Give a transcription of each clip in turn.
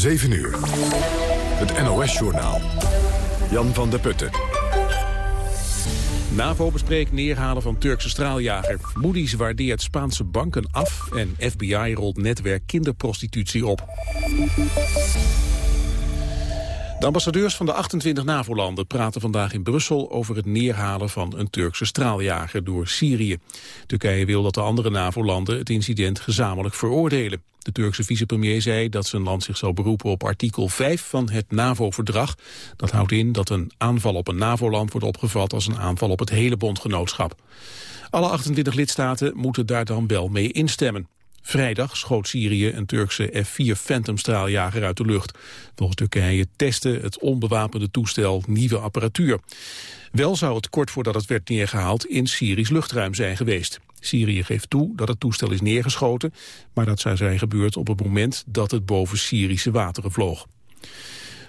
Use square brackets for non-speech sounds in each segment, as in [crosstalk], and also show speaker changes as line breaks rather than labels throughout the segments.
7 uur. Het NOS-journaal. Jan van der Putten.
NAVO bespreekt neerhalen van Turkse straaljager. Moody's waardeert Spaanse banken af en FBI rolt netwerk kinderprostitutie op. De ambassadeurs van de 28 NAVO-landen praten vandaag in Brussel over het neerhalen van een Turkse straaljager door Syrië. Turkije wil dat de andere NAVO-landen het incident gezamenlijk veroordelen. De Turkse vicepremier zei dat zijn land zich zal beroepen op artikel 5 van het NAVO-verdrag. Dat houdt in dat een aanval op een NAVO-land wordt opgevat als een aanval op het hele bondgenootschap. Alle 28 lidstaten moeten daar dan wel mee instemmen. Vrijdag schoot Syrië een Turkse F-4 Phantom-straaljager uit de lucht. Volgens Turkije testte het onbewapende toestel nieuwe apparatuur. Wel zou het kort voordat het werd neergehaald in Syrisch luchtruim zijn geweest. Syrië geeft toe dat het toestel is neergeschoten, maar dat zou zijn gebeurd op het moment dat het boven Syrische wateren vloog.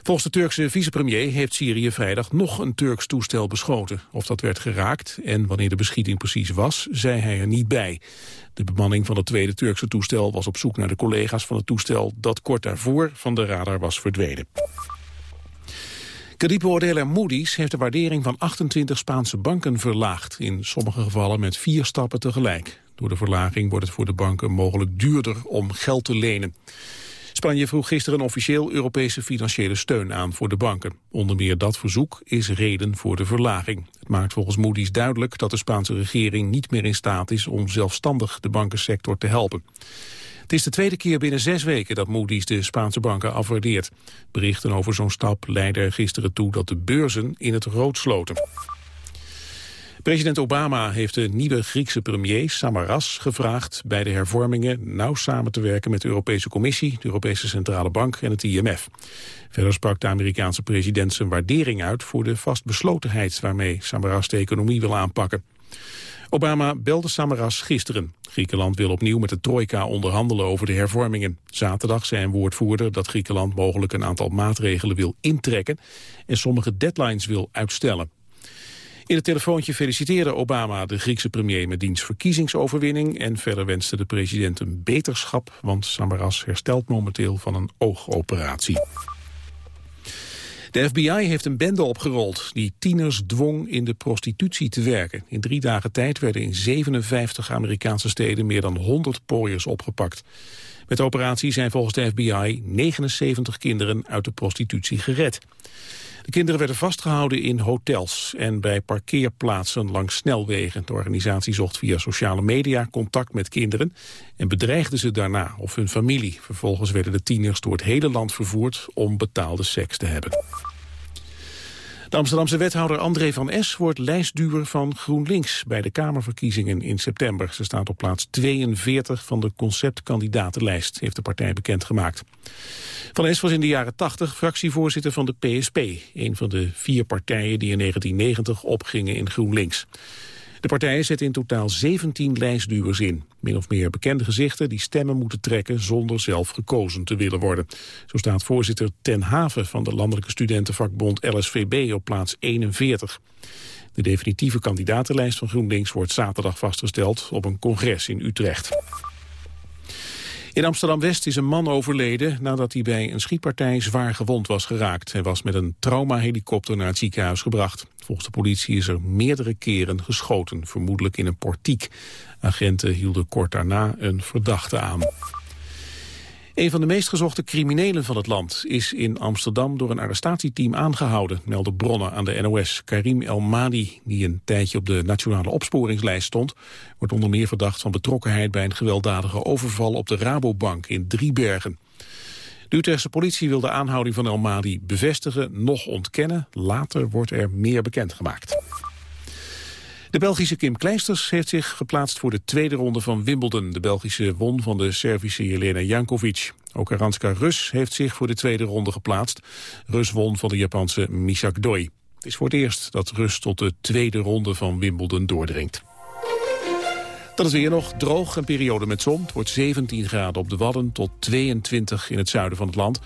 Volgens de Turkse vicepremier heeft Syrië vrijdag nog een Turks toestel beschoten. Of dat werd geraakt en wanneer de beschieting precies was, zei hij er niet bij. De bemanning van het tweede Turkse toestel was op zoek naar de collega's van het toestel dat kort daarvoor van de radar was verdwenen. Kredietbeoordeler Moody's heeft de waardering van 28 Spaanse banken verlaagd. In sommige gevallen met vier stappen tegelijk. Door de verlaging wordt het voor de banken mogelijk duurder om geld te lenen. Spanje vroeg gisteren officieel Europese financiële steun aan voor de banken. Onder meer dat verzoek is reden voor de verlaging. Het maakt volgens Moody's duidelijk dat de Spaanse regering niet meer in staat is om zelfstandig de bankensector te helpen. Het is de tweede keer binnen zes weken dat Moody's de Spaanse banken afwaardeert. Berichten over zo'n stap leidden er gisteren toe dat de beurzen in het rood sloten. President Obama heeft de nieuwe Griekse premier Samaras gevraagd bij de hervormingen nauw samen te werken met de Europese Commissie, de Europese Centrale Bank en het IMF. Verder sprak de Amerikaanse president zijn waardering uit voor de vastbeslotenheid waarmee Samaras de economie wil aanpakken. Obama belde Samaras gisteren. Griekenland wil opnieuw met de trojka onderhandelen over de hervormingen. Zaterdag zei een woordvoerder dat Griekenland mogelijk een aantal maatregelen wil intrekken en sommige deadlines wil uitstellen. In het telefoontje feliciteerde Obama de Griekse premier met diens verkiezingsoverwinning en verder wenste de president een beterschap, want Samaras herstelt momenteel van een oogoperatie. De FBI heeft een bende opgerold die tieners dwong in de prostitutie te werken. In drie dagen tijd werden in 57 Amerikaanse steden meer dan 100 pooiers opgepakt. Met de operatie zijn volgens de FBI 79 kinderen uit de prostitutie gered. De kinderen werden vastgehouden in hotels en bij parkeerplaatsen langs snelwegen. De organisatie zocht via sociale media contact met kinderen en bedreigde ze daarna of hun familie. Vervolgens werden de tieners door het hele land vervoerd om betaalde seks te hebben. De Amsterdamse wethouder André van Es wordt lijstduwer van GroenLinks bij de Kamerverkiezingen in september. Ze staat op plaats 42 van de conceptkandidatenlijst, heeft de partij bekendgemaakt. Van Es was in de jaren 80 fractievoorzitter van de PSP, een van de vier partijen die in 1990 opgingen in GroenLinks. De partijen zetten in totaal 17 lijstduwers in. Min of meer bekende gezichten die stemmen moeten trekken zonder zelf gekozen te willen worden. Zo staat voorzitter Ten Haven van de landelijke studentenvakbond LSVB op plaats 41. De definitieve kandidatenlijst van GroenLinks wordt zaterdag vastgesteld op een congres in Utrecht. In Amsterdam-West is een man overleden nadat hij bij een schietpartij zwaar gewond was geraakt. Hij was met een traumahelikopter naar het ziekenhuis gebracht. Volgens de politie is er meerdere keren geschoten, vermoedelijk in een portiek. Agenten hielden kort daarna een verdachte aan. Een van de meest gezochte criminelen van het land is in Amsterdam door een arrestatieteam aangehouden, melden bronnen aan de NOS. Karim El Madi, die een tijdje op de nationale opsporingslijst stond, wordt onder meer verdacht van betrokkenheid bij een gewelddadige overval op de Rabobank in Driebergen. De Utrechtse politie wil de aanhouding van El Madi bevestigen, nog ontkennen. Later wordt er meer bekendgemaakt. De Belgische Kim Kleisters heeft zich geplaatst voor de tweede ronde van Wimbledon. De Belgische won van de Servische Jelena Jankovic. Ook Aranska Rus heeft zich voor de tweede ronde geplaatst. Rus won van de Japanse Misak Doi. Het is voor het eerst dat Rus tot de tweede ronde van Wimbledon doordringt. Dan is weer nog droog, een periode met zon. Het wordt 17 graden op de Wadden tot 22 in het zuiden van het land.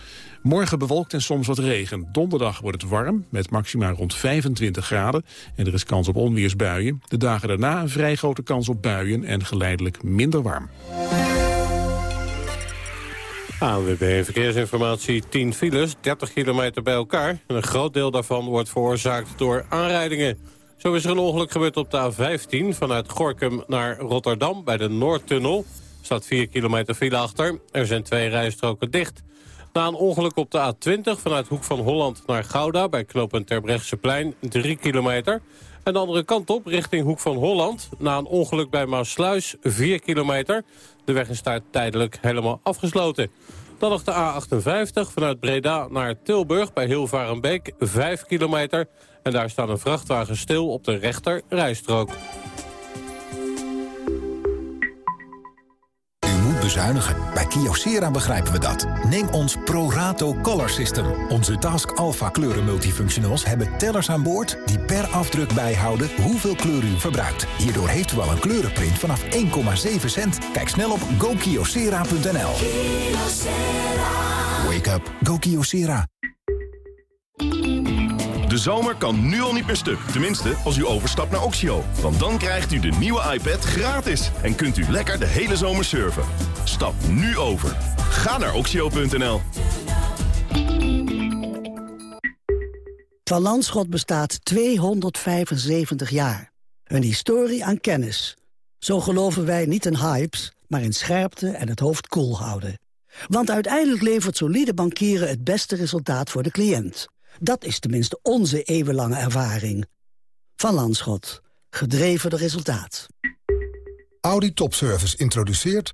Morgen bewolkt en soms wat regen. Donderdag wordt het warm, met maxima rond 25 graden. En er is kans op onweersbuien. De dagen daarna een vrij grote kans op buien en geleidelijk minder warm.
ANWB Verkeersinformatie, 10 files, 30 kilometer bij elkaar. En een groot deel daarvan wordt veroorzaakt door aanrijdingen. Zo is er een ongeluk gebeurd op de A15 vanuit Gorkum naar Rotterdam... bij de Noordtunnel. Er staat 4 kilometer file achter. Er zijn twee rijstroken dicht. Na een ongeluk op de A20 vanuit Hoek van Holland naar Gouda... bij knooppunt Terbrechtseplein, 3 kilometer... En de andere kant op, richting Hoek van Holland. Na een ongeluk bij Maasluis, 4 kilometer. De weg is daar tijdelijk helemaal afgesloten. Dan nog de A58 vanuit Breda naar Tilburg bij Hilvarenbeek, 5 kilometer. En daar staat een vrachtwagen stil op de rechter rijstrook.
Bezuinigen. Bij Kyocera begrijpen we dat. Neem ons ProRato Color System. Onze Task Alpha kleuren multifunctionals hebben tellers aan boord... die per afdruk bijhouden hoeveel kleur u verbruikt. Hierdoor heeft u al een kleurenprint vanaf 1,7 cent. Kijk snel op gokyocera.nl. Wake up. Go Kyocera.
De zomer kan nu al niet meer stuk. Tenminste, als u overstapt naar Oxio. Want dan krijgt u de nieuwe iPad gratis. En kunt u lekker de hele zomer surfen. Stap nu over. Ga naar oxio.nl.
Van Landschot bestaat 275 jaar. Een historie aan kennis. Zo geloven wij niet in hypes, maar in scherpte en het hoofd koel houden. Want uiteindelijk levert solide bankieren het beste resultaat voor de cliënt. Dat is tenminste onze eeuwenlange ervaring. Van Landschot. Gedreven de resultaat.
Audi Topservice introduceert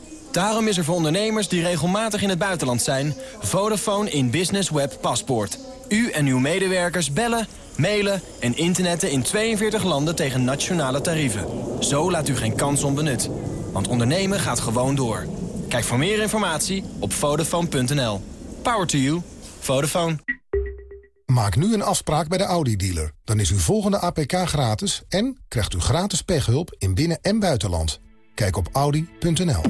Daarom is er voor ondernemers die regelmatig in het buitenland zijn... Vodafone in Business Web Paspoort. U en uw medewerkers bellen, mailen en internetten in 42 landen tegen nationale tarieven. Zo laat u geen kans onbenut. Want ondernemen gaat gewoon door. Kijk voor meer informatie op Vodafone.nl. Power to you. Vodafone.
Maak nu een afspraak bij de Audi-dealer. Dan is uw volgende APK gratis en krijgt u gratis pechhulp in binnen- en buitenland. Kijk op audi.nl.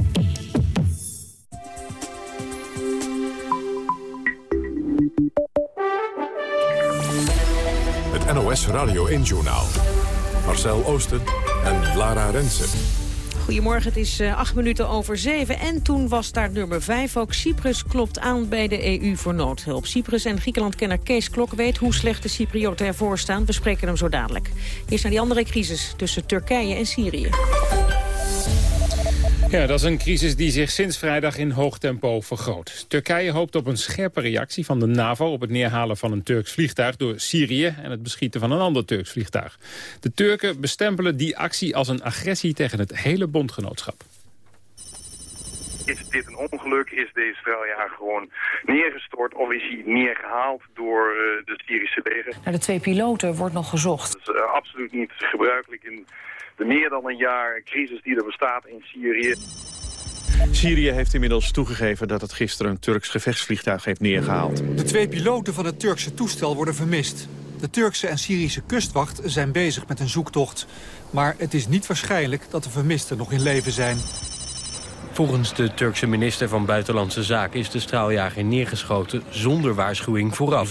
NOS Radio 1-journaal. Marcel Oosten en Lara Rensen.
Goedemorgen, het is uh, acht minuten over zeven. En toen was daar nummer vijf ook. Cyprus klopt aan bij de EU voor noodhulp. Cyprus en Griekenland-kenner Kees Klok weet hoe slecht de Cyprioten ervoor staan. We spreken hem zo dadelijk. Eerst naar die andere crisis tussen Turkije en Syrië.
Ja, dat is een crisis die zich sinds vrijdag in hoog tempo vergroot. Turkije hoopt op een scherpe reactie van de NAVO... op het neerhalen van een Turks vliegtuig door Syrië... en het beschieten van een ander Turks vliegtuig. De Turken bestempelen die actie als een agressie tegen het hele bondgenootschap.
Is dit een ongeluk? Is deze straaljager gewoon neergestort? Of is hij neergehaald door uh, de Syrische leger?
Naar de twee piloten wordt nog gezocht.
Dat is uh, absoluut niet gebruikelijk in de meer dan een jaar crisis die er bestaat in Syrië.
Syrië heeft inmiddels toegegeven dat het gisteren een Turks gevechtsvliegtuig heeft neergehaald.
De twee piloten van het Turkse toestel worden vermist. De Turkse en Syrische kustwacht zijn bezig met een zoektocht. Maar het is niet waarschijnlijk dat de vermisten nog in leven zijn.
Volgens de Turkse minister van Buitenlandse Zaken is de straaljager neergeschoten zonder waarschuwing vooraf.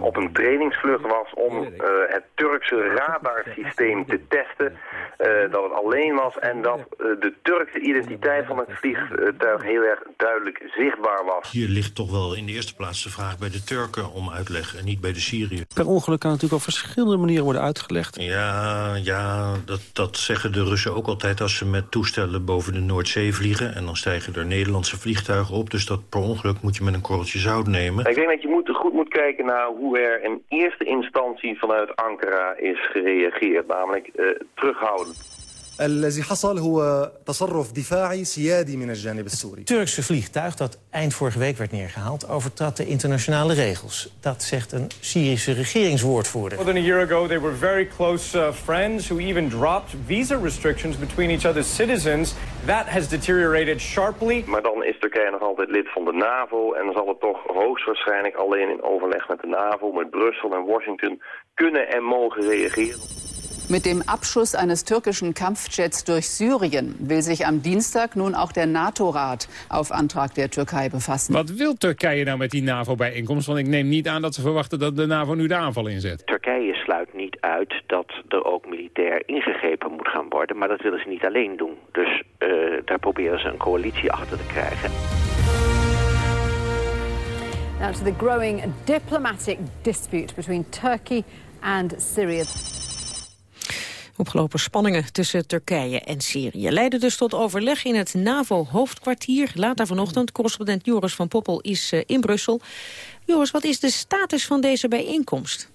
Op een trainingsvlucht was om uh, het Turkse radarsysteem te testen. Uh, dat het alleen was en dat uh, de Turkse identiteit van het vliegtuig heel erg duidelijk zichtbaar was.
Hier ligt toch wel in de eerste plaats de vraag bij de Turken om uitleg en niet bij de Syriërs.
Per ongeluk kan natuurlijk op verschillende manieren worden uitgelegd.
Ja, ja dat, dat zeggen de Russen ook altijd als ze met toestellen boven de Noordzee vliegen. En dan stijgen er Nederlandse vliegtuigen op. Dus dat per ongeluk moet je met een korreltje zout nemen.
Ik denk dat je moet, goed moet kijken naar hoe er in eerste instantie vanuit Ankara is gereageerd. Namelijk uh, terughoudend.
الذي حصل هو تصرف دفاعي سيادي من الجانب السوري.
Turkse vliegtuig dat eind vorige week werd neergehaald... overtrad de internationale regels. Dat zegt een Syrische regeringswoordvoerder.
More than a year ago they were very close uh, friends... who even dropped visa restrictions between each other's citizens. That has deteriorated sharply.
Maar dan is Turkije nog altijd lid van de NAVO... en dan zal het toch hoogstwaarschijnlijk alleen in overleg met de NAVO... met Brussel en Washington kunnen en mogen reageren.
Mit dem Abschuss eines türkischen Kampfjets durch Syrien will sich am Dienstag nun auch der NATO-Rat auf Antrag der Türkei befassen.
Wat wil Turkije nou met die NAVO-bijeenkomst? Want ik neem niet aan dat ze verwachten dat de NAVO nu de aanval inzet.
Turkije sluit niet uit dat er ook militair ingegrepen moet gaan worden. Maar dat willen ze niet alleen doen. Dus uh, daar proberen ze een coalitie achter te krijgen.
Now to the growing diplomatic dispute between Turkey and Syria.
Opgelopen spanningen tussen Turkije en Syrië leiden dus tot overleg in het NAVO-hoofdkwartier. Later vanochtend, correspondent Joris van Poppel is uh, in Brussel. Joris, wat is de status van deze bijeenkomst?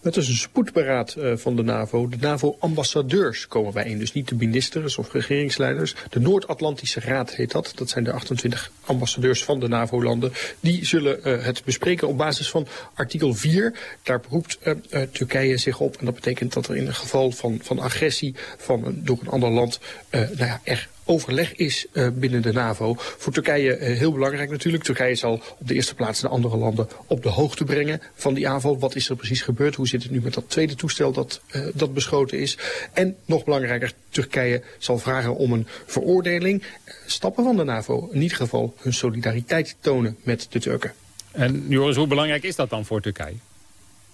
Het is een spoedberaad uh, van de NAVO. De NAVO-ambassadeurs komen bijeen, dus niet de ministers of regeringsleiders. De Noord-Atlantische Raad heet dat. Dat zijn de 28 ambassadeurs van de NAVO-landen. Die zullen uh, het bespreken op basis van artikel 4. Daar beroept uh, Turkije zich op. En dat betekent dat er in een geval van, van agressie van, door een ander land nou ja, er overleg is uh, binnen de NAVO. Voor Turkije uh, heel belangrijk natuurlijk. Turkije zal op de eerste plaats de andere landen op de hoogte brengen van die aanval. Wat is er precies gebeurd? Hoe zit het nu met dat tweede toestel dat, uh, dat beschoten is? En nog belangrijker, Turkije zal vragen om een veroordeling. Stappen van de NAVO in ieder geval hun solidariteit tonen met de Turken.
En Joris, hoe belangrijk is dat dan voor Turkije?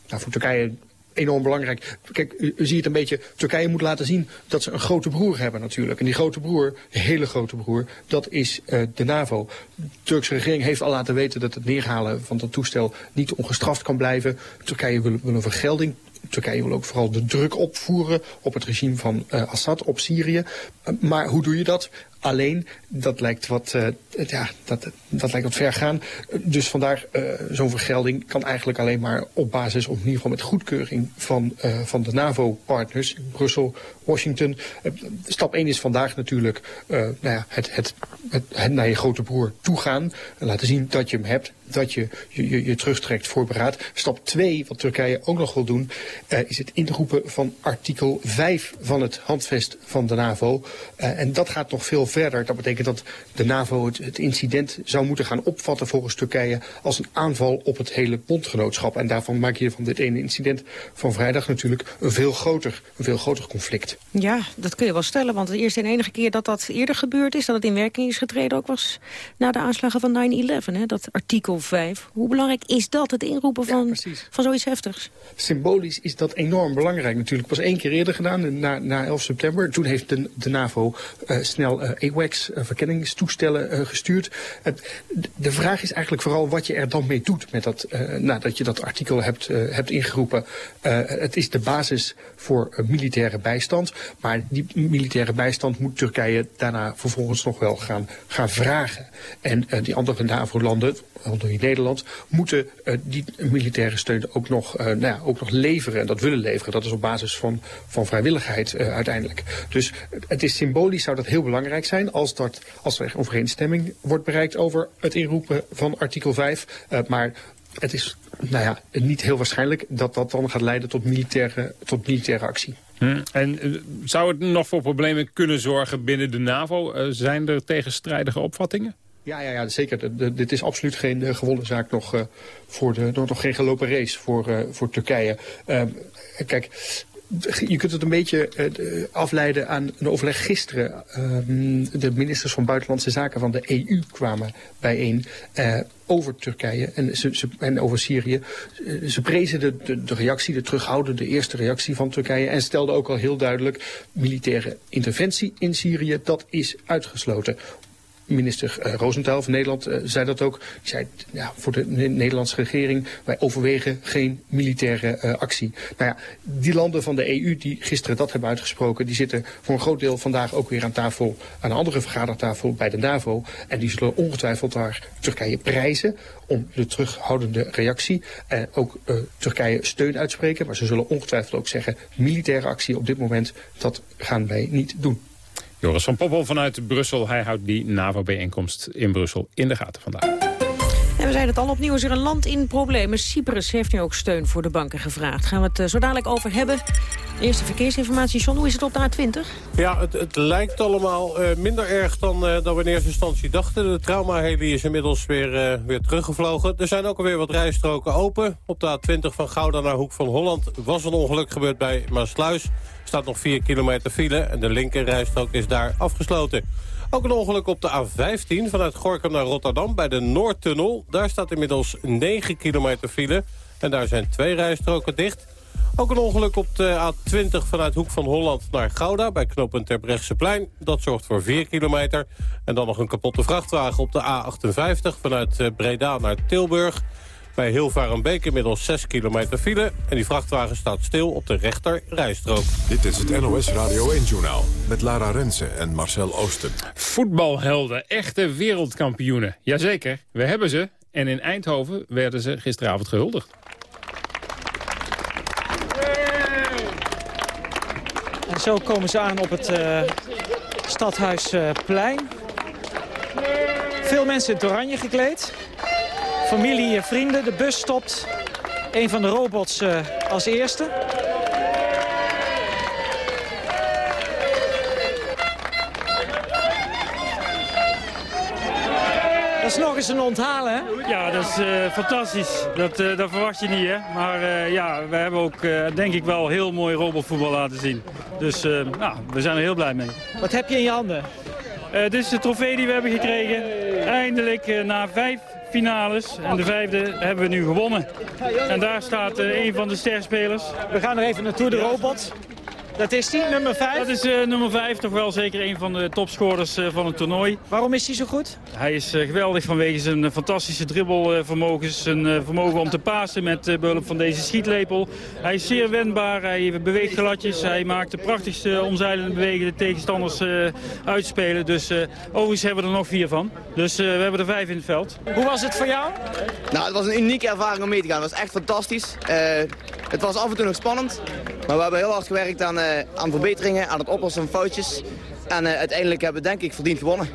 Nou, voor Turkije enorm belangrijk. Kijk, u, u ziet een beetje, Turkije moet laten zien dat ze een grote broer hebben natuurlijk. En die grote broer, hele grote broer, dat is uh, de NAVO. De Turkse regering heeft al laten weten dat het neerhalen van dat toestel niet ongestraft kan blijven. Turkije wil, wil een vergelding Turkije wil ook vooral de druk opvoeren op het regime van uh, Assad, op Syrië. Uh, maar hoe doe je dat? Alleen, dat lijkt wat, uh, ja, dat, dat lijkt wat ver gaan. Dus vandaar, zo'n vergelding kan eigenlijk alleen maar op basis, of in ieder geval met goedkeuring van, van de NAVO-partners, Brussel, Washington. stap 1 is vandaag natuurlijk nou ja, het, het, naar je grote broer toegaan. En laten zien dat je hem hebt, dat je je, je, terugtrekt voor beraad. Stap 2, wat Turkije ook nog wil doen, is het inroepen van artikel 5 van het handvest van de NAVO. En dat gaat nog veel verder. Dat betekent dat de NAVO het, het, incident zou moeten gaan opvatten volgens Turkije als een aanval op het hele bondgenootschap. En daarvan maak je van dit ene incident van vrijdag natuurlijk een veel groter, een veel groter conflict.
Ja, dat kun je wel stellen, want de eerste en enige keer dat dat eerder gebeurd is, dat het in werking is getreden, ook was na de aanslagen van 9-11, dat artikel 5. Hoe belangrijk is dat, het inroepen van, ja, van zoiets heftigs?
Symbolisch is dat enorm belangrijk natuurlijk. Pas één keer eerder gedaan, na, na 11 september. Toen heeft de, de NAVO uh, snel uh, AWACS, uh, verkenningstoestellen, gestuurd. de vraag is eigenlijk vooral wat je er dan mee doet met dat, nadat je dat artikel hebt, hebt ingeroepen. het is de basis voor militaire bijstand. Maar die militaire bijstand moet Turkije daarna vervolgens nog wel gaan, gaan vragen. En die andere NAVO-landen, onder Nederland, moeten die militaire steun ook nog, nou ja, ook nog leveren. En dat willen leveren. Dat is op basis van, van vrijwilligheid uiteindelijk. Dus het is symbolisch zou dat heel belangrijk zijn als, dat, als er overeenstemming wordt bereikt over het inroepen van artikel 5. Uh, maar het is nou ja, niet heel waarschijnlijk dat dat dan gaat leiden tot militaire, tot militaire actie.
Hm. En uh, zou het nog voor problemen kunnen zorgen binnen de NAVO? Uh, zijn er tegenstrijdige opvattingen?
Ja, ja, ja zeker. De, de, dit is absoluut geen uh, gewonnen zaak nog voor de, nog geen gelopen race voor, voor Turkije. kijk, je kunt het een beetje uh, afleiden aan een overleg gisteren. Uh, de ministers van Buitenlandse Zaken van de EU kwamen bijeen uh, over Turkije en, ze, en over Syrië. Ze prezen de, de, de reactie, de terughoudende eerste reactie van Turkije... en stelden ook al heel duidelijk militaire interventie in Syrië, dat is uitgesloten minister uh, van Nederland uh, zei dat ook. Die zei, ja, voor de Nederlandse regering, wij overwegen geen militaire uh, actie. Nou ja, die landen van de EU die gisteren dat hebben uitgesproken... die zitten voor een groot deel vandaag ook weer aan tafel... aan een andere vergadertafel bij de NAVO. En die zullen ongetwijfeld daar Turkije prijzen om de terughoudende reactie. En ook Turkije steun uitspreken. Maar ze zullen ongetwijfeld ook zeggen... militaire actie op dit moment, dat gaan wij niet doen.
Joris van Poppel vanuit Brussel. Hij houdt die NAVO-bijeenkomst in Brussel in de gaten vandaag.
We zijn het al opnieuw is er een land in problemen. Cyprus heeft nu ook steun voor de banken gevraagd. Gaan we het eh, zo dadelijk over hebben. Eerste verkeersinformatie, John, hoe is het op de A20?
Ja, het, het lijkt allemaal uh, minder erg dan, uh, dan we in eerste instantie dachten. De traumaheli is inmiddels weer, weer teruggevlogen. Er zijn ook alweer wat rijstroken open. Op de A20 van Gouda naar Hoek van Holland was een ongeluk gebeurd bij Maasluis staat nog 4 kilometer file en de linkerrijstrook is daar afgesloten. Ook een ongeluk op de A15 vanuit Gorkum naar Rotterdam bij de Noordtunnel. Daar staat inmiddels 9 kilometer file en daar zijn twee rijstroken dicht. Ook een ongeluk op de A20 vanuit Hoek van Holland naar Gouda... bij knooppunt Terbrechtseplein. Dat zorgt voor 4 kilometer. En dan nog een kapotte vrachtwagen op de A58 vanuit eh, Breda naar Tilburg. Bij Hilvarenbeek inmiddels 6 kilometer file. En die vrachtwagen staat stil op de rechter rijstrook.
Dit is het NOS Radio 1-journaal met Lara Rensen en Marcel Oosten.
Voetbalhelden, echte wereldkampioenen. Jazeker, we hebben ze. En in Eindhoven werden ze gisteravond gehuldigd.
En zo komen ze aan op het uh, Stadhuisplein. Veel mensen in het oranje gekleed familie en vrienden. De bus stopt. Een van de robots uh, als eerste. Dat is nog eens een onthalen, hè?
Ja, dat is uh, fantastisch. Dat, uh, dat verwacht je niet, hè? Maar uh, ja, we hebben ook, denk ik wel, heel mooi robotvoetbal laten zien. Dus nou, we zijn er heel blij mee.
Wat heb je in je handen?
dit is de trofee die we hebben gekregen. Eindelijk na vijf finales. En de vijfde hebben we nu gewonnen. En daar staat uh, een van de sterspelers.
We gaan er even naartoe, de robot. Dat is die, nummer 5?
Dat is uh, nummer 5, toch wel zeker een van de topscorers uh, van het toernooi.
Waarom is hij zo goed?
Hij is uh, geweldig vanwege zijn fantastische dribbelvermogens. zijn vermogen om te pasen met behulp van deze schietlepel. Hij is zeer wendbaar, hij beweegt gladjes. Hij maakt de prachtigste omzeilende bewegingen de tegenstanders uitspelen. Dus overigens hebben we er nog vier van. Dus we hebben er vijf in het veld.
Hoe was het voor jou?
Nou, het was een unieke ervaring om mee te gaan. Het was echt fantastisch. het was af en toe nog spannend. Maar we hebben heel hard gewerkt aan uh, aan verbeteringen, aan het oplossen van foutjes. En uh, uiteindelijk hebben we denk ik verdiend gewonnen.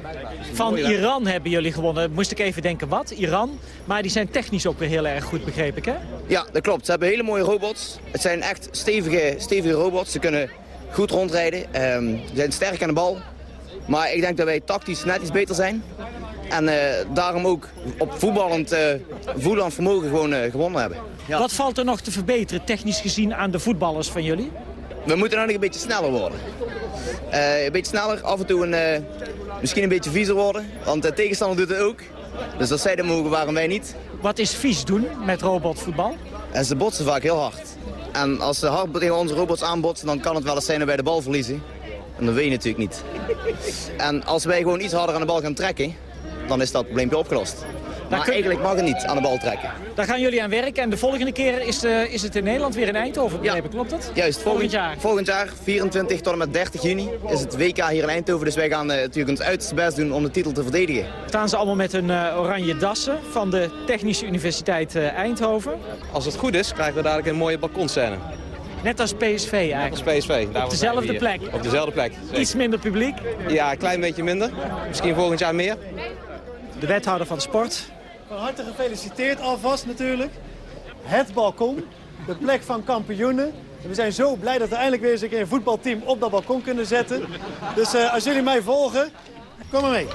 Van Iran hebben jullie gewonnen. Moest ik even denken wat, Iran. Maar die zijn technisch ook weer heel erg goed, begreep ik hè?
Ja, dat klopt. Ze hebben hele mooie robots. Het zijn echt stevige, stevige robots. Ze kunnen goed rondrijden. Um, ze zijn sterk aan de bal. Maar ik denk dat wij tactisch net iets beter zijn. En uh, daarom ook op voetballend, uh, voetballend vermogen gewoon gewonnen hebben.
Ja. Wat valt er nog te verbeteren, technisch gezien, aan de voetballers van jullie?
We moeten nog een beetje sneller worden. Uh, een beetje sneller, af en toe een, uh, misschien een beetje viezer worden. Want de tegenstander doet het ook. Dus als zij dat mogen, waarom wij niet?
Wat is vies doen met robotvoetbal?
En ze botsen vaak heel hard. En als ze hard tegen onze robots aanbotsen, dan kan het wel eens zijn dat wij de bal verliezen. En dat weet je natuurlijk niet. En als wij gewoon iets harder aan de bal gaan trekken, dan is dat probleempje opgelost. Maar kun... eigenlijk mag het niet aan de bal trekken.
Daar gaan jullie aan werken en de volgende keer is, de, is het in Nederland weer in Eindhoven,
ja.
klopt dat?
Juist, volgend, jaar. Volgend jaar, 24 tot en met 30 juni, is het WK hier in Eindhoven. Dus wij gaan uh, natuurlijk ons uiterste best doen om de titel te verdedigen.
Staan ze allemaal met hun uh, oranje dassen van de Technische Universiteit uh, Eindhoven?
Als het goed is, krijgen we dadelijk een mooie balkonscène.
Net als PSV eigenlijk?
Net als PSV.
Daar Op dezelfde plek?
Op dezelfde plek.
Zeker. Iets minder publiek?
Ja, een klein beetje minder. Misschien volgend jaar meer.
De wethouder van sport,
van harte gefeliciteerd alvast natuurlijk. Het balkon, de plek van kampioenen. we zijn zo blij dat we eindelijk weer eens een keer een voetbalteam op dat balkon kunnen zetten. Dus uh, als jullie mij volgen, kom maar mee.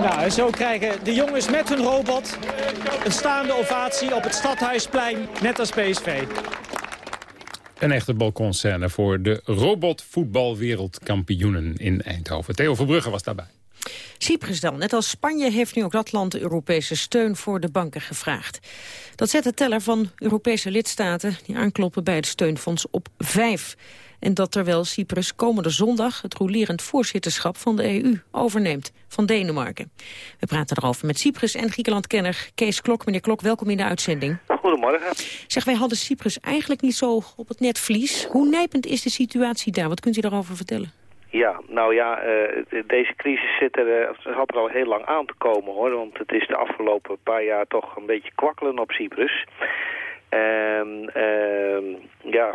Nou, en zo krijgen de jongens met hun robot een staande ovatie op het Stadhuisplein, net als PSV.
Een echte balkonscène voor de robotvoetbalwereldkampioenen in Eindhoven. Theo Verbrugge was daarbij.
Cyprus dan. Net als Spanje heeft nu ook dat land Europese steun voor de banken gevraagd. Dat zet de teller van Europese lidstaten die aankloppen bij het steunfonds op vijf. En dat terwijl Cyprus komende zondag het rolerend voorzitterschap van de EU overneemt van Denemarken. We praten erover met Cyprus en Griekenland-kenner Kees Klok. Meneer Klok, welkom in de uitzending.
Goedemorgen.
Zeg, wij hadden Cyprus eigenlijk niet zo op het netvlies. Hoe nijpend is de situatie daar? Wat kunt u daarover vertellen?
Ja, nou ja, uh, deze crisis zit er, uh, had er al heel lang aan te komen hoor. Want het is de afgelopen paar jaar toch een beetje kwakkelen op Cyprus. En ehm, ja,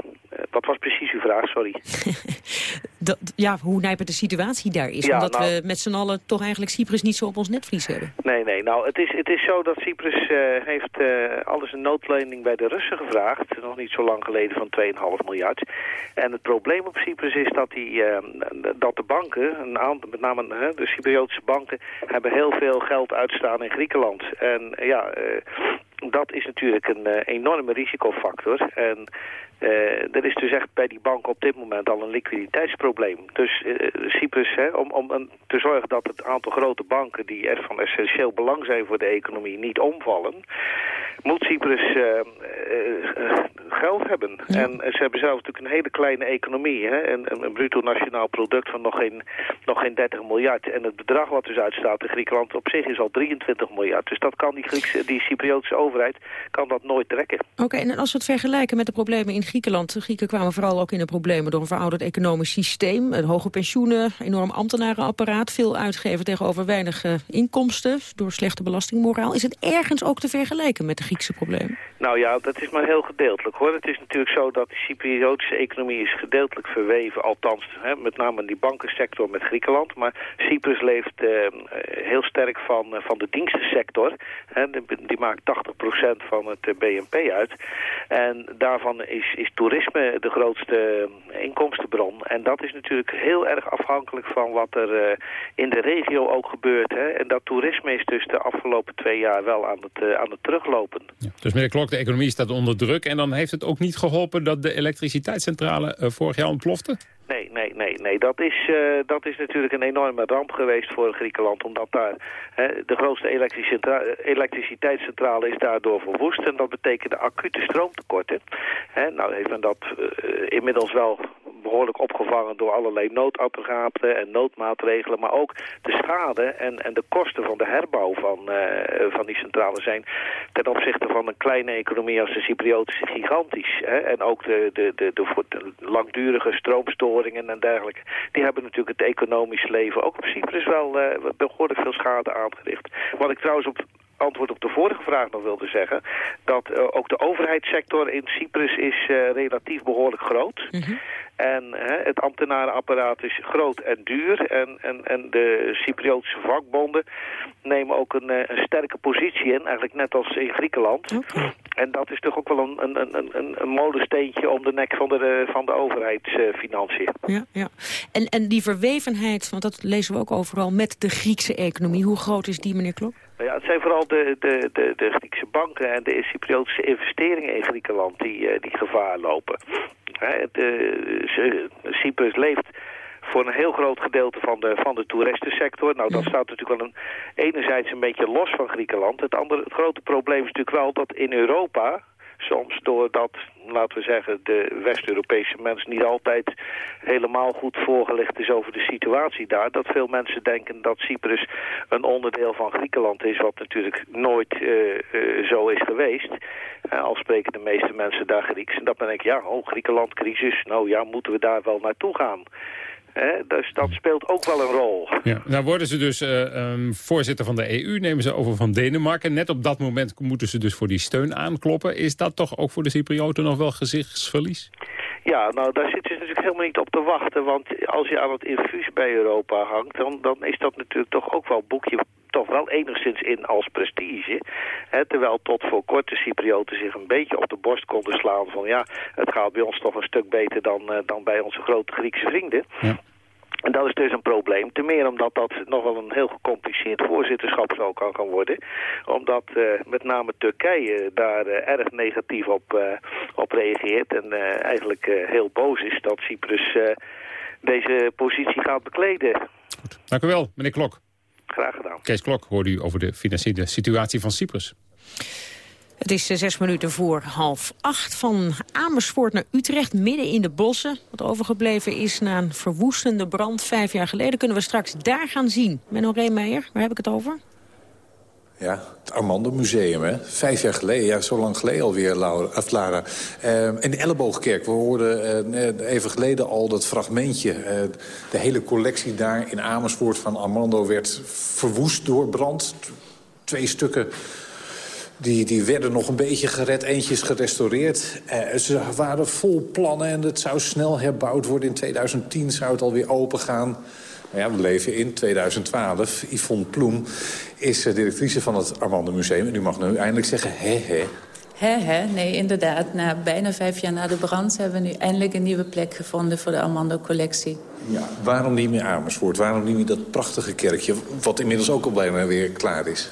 wat was precies uw vraag? Sorry. [laughs]
dat, ja, hoe nijpend de situatie daar is.
Ja,
omdat
nou-
we met z'n allen toch eigenlijk Cyprus niet zo op ons netvlies hebben.
Nee, nee. Nou, het is, het is zo dat Cyprus eh, heeft eh, alles een noodlening bij de Russen gevraagd. Nog niet zo lang geleden van 2,5 miljard. En het probleem op Cyprus is dat, die, eh, dat de banken, een aantal, met name de Cypriotische banken, hebben heel veel geld uitstaan in Griekenland. En ja, eh, dat is natuurlijk een eh, enorme risicofactor. En eh, er is dus echt bij die bank op dit moment al een liquiditeitsprobleem. Dus eh, Cyprus, hè, om, om te zorgen dat het aantal grote banken... die echt van essentieel belang zijn voor de economie, niet omvallen... moet Cyprus eh, geld hebben. En ze hebben zelf natuurlijk een hele kleine economie. Hè, een, een, een bruto nationaal product van nog geen, nog geen 30 miljard. En het bedrag wat dus uitstaat in Griekenland op zich is al 23 miljard. Dus dat kan die, Griekse, die Cypriotische overheid kan dat nooit trekken.
Oké, en als we het vergelijken met de problemen in Griekenland... de Grieken kwamen vooral ook in de problemen door een verouderd economisch systeem... een hoge pensioenen, enorm ambtenarenapparaat... veel uitgeven tegenover weinig eh, inkomsten door slechte belastingmoraal. Is het ergens ook te vergelijken met de Griekse problemen?
Nou ja, dat is maar heel gedeeltelijk hoor. Het is natuurlijk zo dat de Cypriotische economie is gedeeltelijk verweven, althans hè, met name die bankensector met Griekenland. Maar Cyprus leeft eh, heel sterk van, eh, van de dienstensector. Hè, die, die maakt 80% van het BNP uit. En daarvan is, is toerisme de grootste eh, inkomstenbron. En dat is natuurlijk heel erg afhankelijk van wat er eh, in de regio ook gebeurt. Hè. En dat toerisme is dus de afgelopen twee jaar wel aan het, eh, aan het teruglopen.
Dus meneer Klok, de economie staat onder druk. En dan heeft het ook niet geholpen dat de elektriciteitscentrale vorig jaar ontplofte?
Nee, nee, nee, nee. Dat is, eh, dat is natuurlijk een enorme ramp geweest voor Griekenland. Omdat daar hè, de grootste elektriciteitscentrale is daardoor verwoest. En dat betekende acute stroomtekorten. Hè, nou heeft men dat eh, inmiddels wel behoorlijk opgevangen door allerlei noodapparaten en noodmaatregelen. Maar ook de schade en, en de kosten van de herbouw van, eh, van die centrale zijn ten opzichte van een kleine economie als de Cypriotische gigantisch. Hè? En ook de, de, de, de, langdurige stroomstoringen en dergelijke. Die hebben natuurlijk het economisch leven ook op Cyprus wel eh, behoorlijk veel schade aangericht. Wat ik trouwens op antwoord op de vorige vraag nog wilde zeggen... dat eh, ook de overheidssector in Cyprus is relatief behoorlijk groot. En hè, het ambtenarenapparaat is groot en duur. En, en, en de Cypriotische vakbonden nemen ook een, eh, een sterke positie in. Eigenlijk net als in Griekenland. En dat is toch ook wel een, een, een, een, een molensteentje om de nek van de, van de overheidsfinanciën.
Ja, ja. En, en die verwevenheid, want dat lezen we ook overal... met de Griekse economie, hoe groot is die, meneer Klok?
Nou ja, het zijn vooral de, de, de, de Griekse banken en de Cypriotische investeringen in Griekenland die, eh, die gevaar lopen. Hè, de, Cy- Cyprus leeft voor een heel groot gedeelte van de, van de toeristensector. Nou, dat staat natuurlijk wel een, enerzijds een beetje los van Griekenland. Het, andere, het grote probleem is natuurlijk wel dat in Europa soms doordat, laten we zeggen, de West-Europese mens niet altijd helemaal goed voorgelicht is over de situatie daar. Dat veel mensen denken dat Cyprus een onderdeel van Griekenland is, wat natuurlijk nooit eh, eh, zo is geweest. Eh, al spreken de meeste mensen daar Grieks. En dat ben ik, ja, oh, Griekenland, crisis, nou ja, moeten we daar wel naartoe gaan? Dus dat speelt ook wel een rol.
Ja, nou worden ze dus eh, ehm, voorzitter van de EU, nemen ze over van Denemarken. Net op dat moment moeten ze dus voor die steun aankloppen. Is dat toch ook voor de Cyprioten nog wel gezichtsverlies?
Ja, nou daar zitten ze natuurlijk helemaal niet op te wachten. Want als je aan het infuus bij Europa hangt, dan, dan is dat natuurlijk toch ook wel boekje toch wel enigszins in als prestige. Hè, terwijl tot voor kort de Cyprioten zich een beetje op de borst konden slaan van ja, het gaat bij ons toch een stuk beter dan, eh, dan bij onze grote Griekse vrienden. En dat is dus een probleem. Ten meer omdat dat nog wel een heel gecompliceerd voorzitterschap zo kan gaan worden. Omdat eh, met name Turkije daar eh, erg negatief op, eh, op reageert. En eigenlijk heel boos is dat Cyprus deze positie gaat bekleden.
Dank u wel, meneer Klok.
Graag gedaan.
Kees Klok hoorde u over de financiële situatie van Cyprus.
Het is eh, zes minuten voor half acht van Amersfoort naar Utrecht, midden in de bossen. Wat overgebleven is na een verwoestende brand vijf jaar geleden... kunnen we straks daar gaan zien. Menno Reemeijer, waar heb ik het over?
Ja, het Armando Museum, hè? Vijf jaar geleden, ja, zo lang geleden alweer, Laura, of Lara. Uh, in de Elleboogkerk, we hoorden even geleden al dat fragmentje. De hele collectie daar in Amersfoort van Armando werd verwoest door brand. Twee stukken die, die werden nog een beetje gered, eentje is gerestaureerd. Uh, ze waren vol plannen en het zou snel herbouwd worden. In 2010 zou het alweer open gaan. Maar ja, we leven in 2012. Yvonne Ploem is directrice van het Armando Museum. En u mag nu eindelijk zeggen, hè hè.
Hè, hè, nee, inderdaad. Na bijna vijf jaar na de brand hebben we nu eindelijk een nieuwe plek gevonden voor de Armando-collectie.
Ja, waarom niet meer Amersfoort? Waarom niet meer dat prachtige kerkje, wat inmiddels ook al bijna weer klaar is?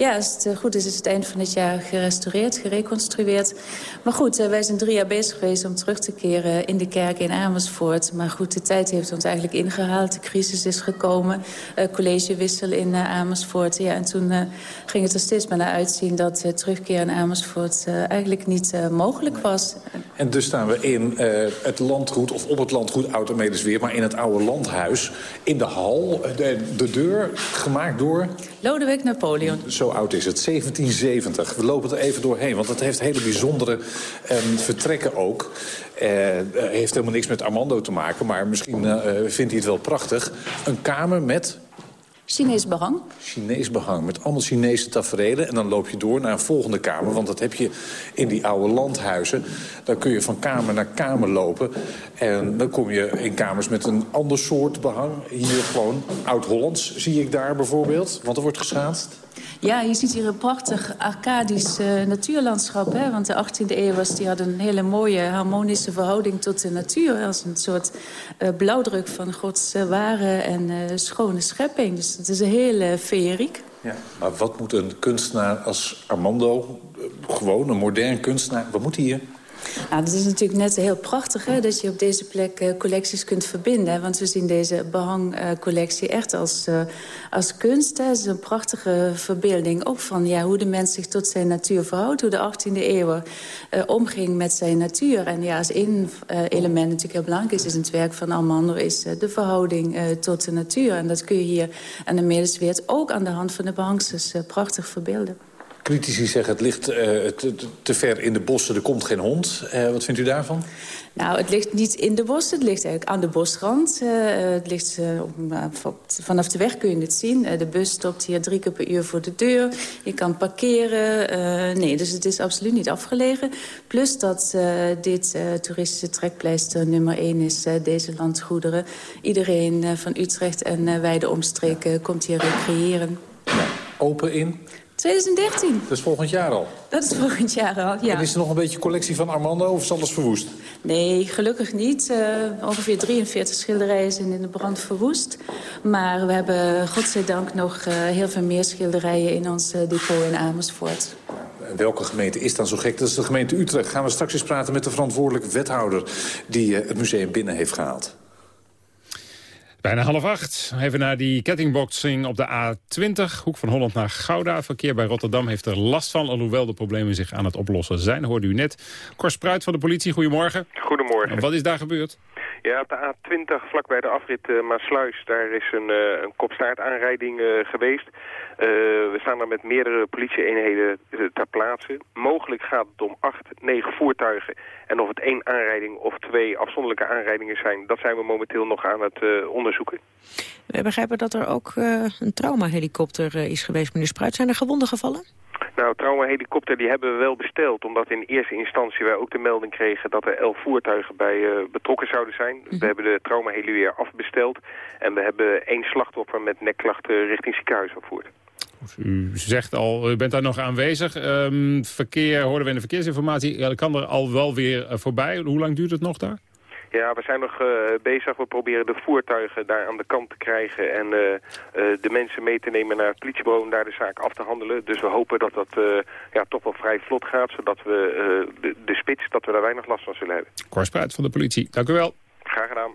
Ja, als het goed is, is het eind van het jaar gerestaureerd, gereconstrueerd. Maar goed, wij zijn drie jaar bezig geweest om terug te keren in de kerk in Amersfoort. Maar goed, de tijd heeft ons eigenlijk ingehaald. De crisis is gekomen, uh, collegewissel in Amersfoort. Ja, en toen ging het er steeds maar naar uitzien dat terugkeer in Amersfoort eigenlijk niet mogelijk was.
En dus staan we in het landgoed, of op het landgoed Oud weer, maar in het oude landhuis, in de hal, de, de deur, gemaakt door...
Lodewijk Napoleon.
Zo oud is het, 1770. We lopen er even doorheen, want het heeft hele bijzondere um, vertrekken ook. Uh, heeft helemaal niks met Armando te maken, maar misschien uh, vindt hij het wel prachtig. Een kamer met...
Chinees behang.
Chinees behang, met allemaal Chinese tafereelen. En dan loop je door naar een volgende kamer, want dat heb je in die oude landhuizen. Dan kun je van kamer naar kamer lopen. En dan kom je in kamers met een ander soort behang. Hier gewoon oud-Hollands zie ik daar bijvoorbeeld, want er wordt geschaatst.
Ja, je ziet hier een prachtig arcadisch uh, natuurlandschap. Hè? Want de 18e eeuw was, die had een hele mooie harmonische verhouding tot de natuur. Als een soort uh, blauwdruk van Gods uh, ware en schone schepping. Dus het is een hele feeriek.
Ja, maar wat moet een kunstenaar als Armando, gewoon een modern kunstenaar, wat moet hij hier?
Nou, het is natuurlijk net heel prachtig hè, dat je op deze plek uh, collecties kunt verbinden. Want we zien deze behangcollectie echt als, uh, als kunst. Hè. Het is een prachtige verbeelding ook van ja, hoe de mens zich tot zijn natuur verhoudt. Hoe de 18e eeuw omging met zijn natuur. En ja, als één element natuurlijk heel belangrijk is, is in het werk van Armando... is de verhouding tot de natuur. En dat kun je hier aan de Middelsweert ook aan de hand van de behangsters prachtig verbeelden.
Critici zeggen het ligt uh, te, te, ver in de bossen, er komt geen hond. Uh, wat vindt u daarvan?
Nou, het ligt niet in de bossen, het ligt eigenlijk aan de bosrand. Uh, het ligt, vanaf de weg kun je het zien. de bus stopt hier drie keer per uur voor de deur. Je kan parkeren. nee, dus het is absoluut niet afgelegen. Plus dat dit toeristische trekpleister nummer één is, deze landgoederen. Iedereen van Utrecht en wijde omstreken komt hier recreëren.
Open in?
2013.
Dat is volgend jaar al?
Dat is volgend jaar al, ja.
En is er nog een beetje collectie van Armando of is alles verwoest?
Nee, gelukkig niet. Uh, ongeveer 43 schilderijen zijn in de brand verwoest. Maar we hebben godzijdank nog uh, heel veel meer schilderijen in ons uh, depot in Amersfoort.
En welke gemeente is dan zo gek? Dat is de gemeente Utrecht. Gaan we straks eens praten met de verantwoordelijke wethouder... die het museum binnen heeft gehaald.
Bijna half acht. Even naar die kettingboxing op de A20. Hoek van Holland naar Gouda. Verkeer bij Rotterdam heeft er last van. Alhoewel de problemen zich aan het oplossen zijn. Hoorde u net. Cor Spruit van de politie, goedemorgen.
Goedemorgen.
Wat is daar gebeurd?
Ja, op de A20, vlakbij de afrit uh, Maasluis, daar is een, uh, een kopstaartaanrijding uh, geweest. We staan daar met meerdere politieeenheden ter plaatse. Mogelijk gaat het om acht, negen voertuigen. En of het één aanrijding of twee afzonderlijke aanrijdingen zijn, dat zijn we momenteel nog aan het onderzoeken.
We begrijpen dat er ook een traumahelikopter is geweest, meneer Spruit. Zijn er gewonden gevallen?
Nou, traumahelikopter die hebben we wel besteld, omdat in eerste instantie wij ook de melding kregen dat er elf voertuigen bij uh, betrokken zouden zijn. Mm -hmm. We hebben de traumaheli weer afbesteld en we hebben één slachtoffer met nekklachten richting ziekenhuis afvoerd.
U zegt al, u bent daar nog aanwezig. Um, verkeer, hoorden we in de verkeersinformatie, ja, kan er al wel weer uh, voorbij. Hoe lang duurt het nog daar?
Ja, we zijn nog uh, bezig. We proberen de voertuigen daar aan de kant te krijgen... en uh, uh, de mensen mee te nemen naar het politiebureau om daar de zaak af te handelen. Dus we hopen dat dat ja, toch wel vrij vlot gaat... zodat we de, de, spits, dat we daar weinig last van zullen hebben.
Korspruit van de politie, dank u wel.
Graag gedaan.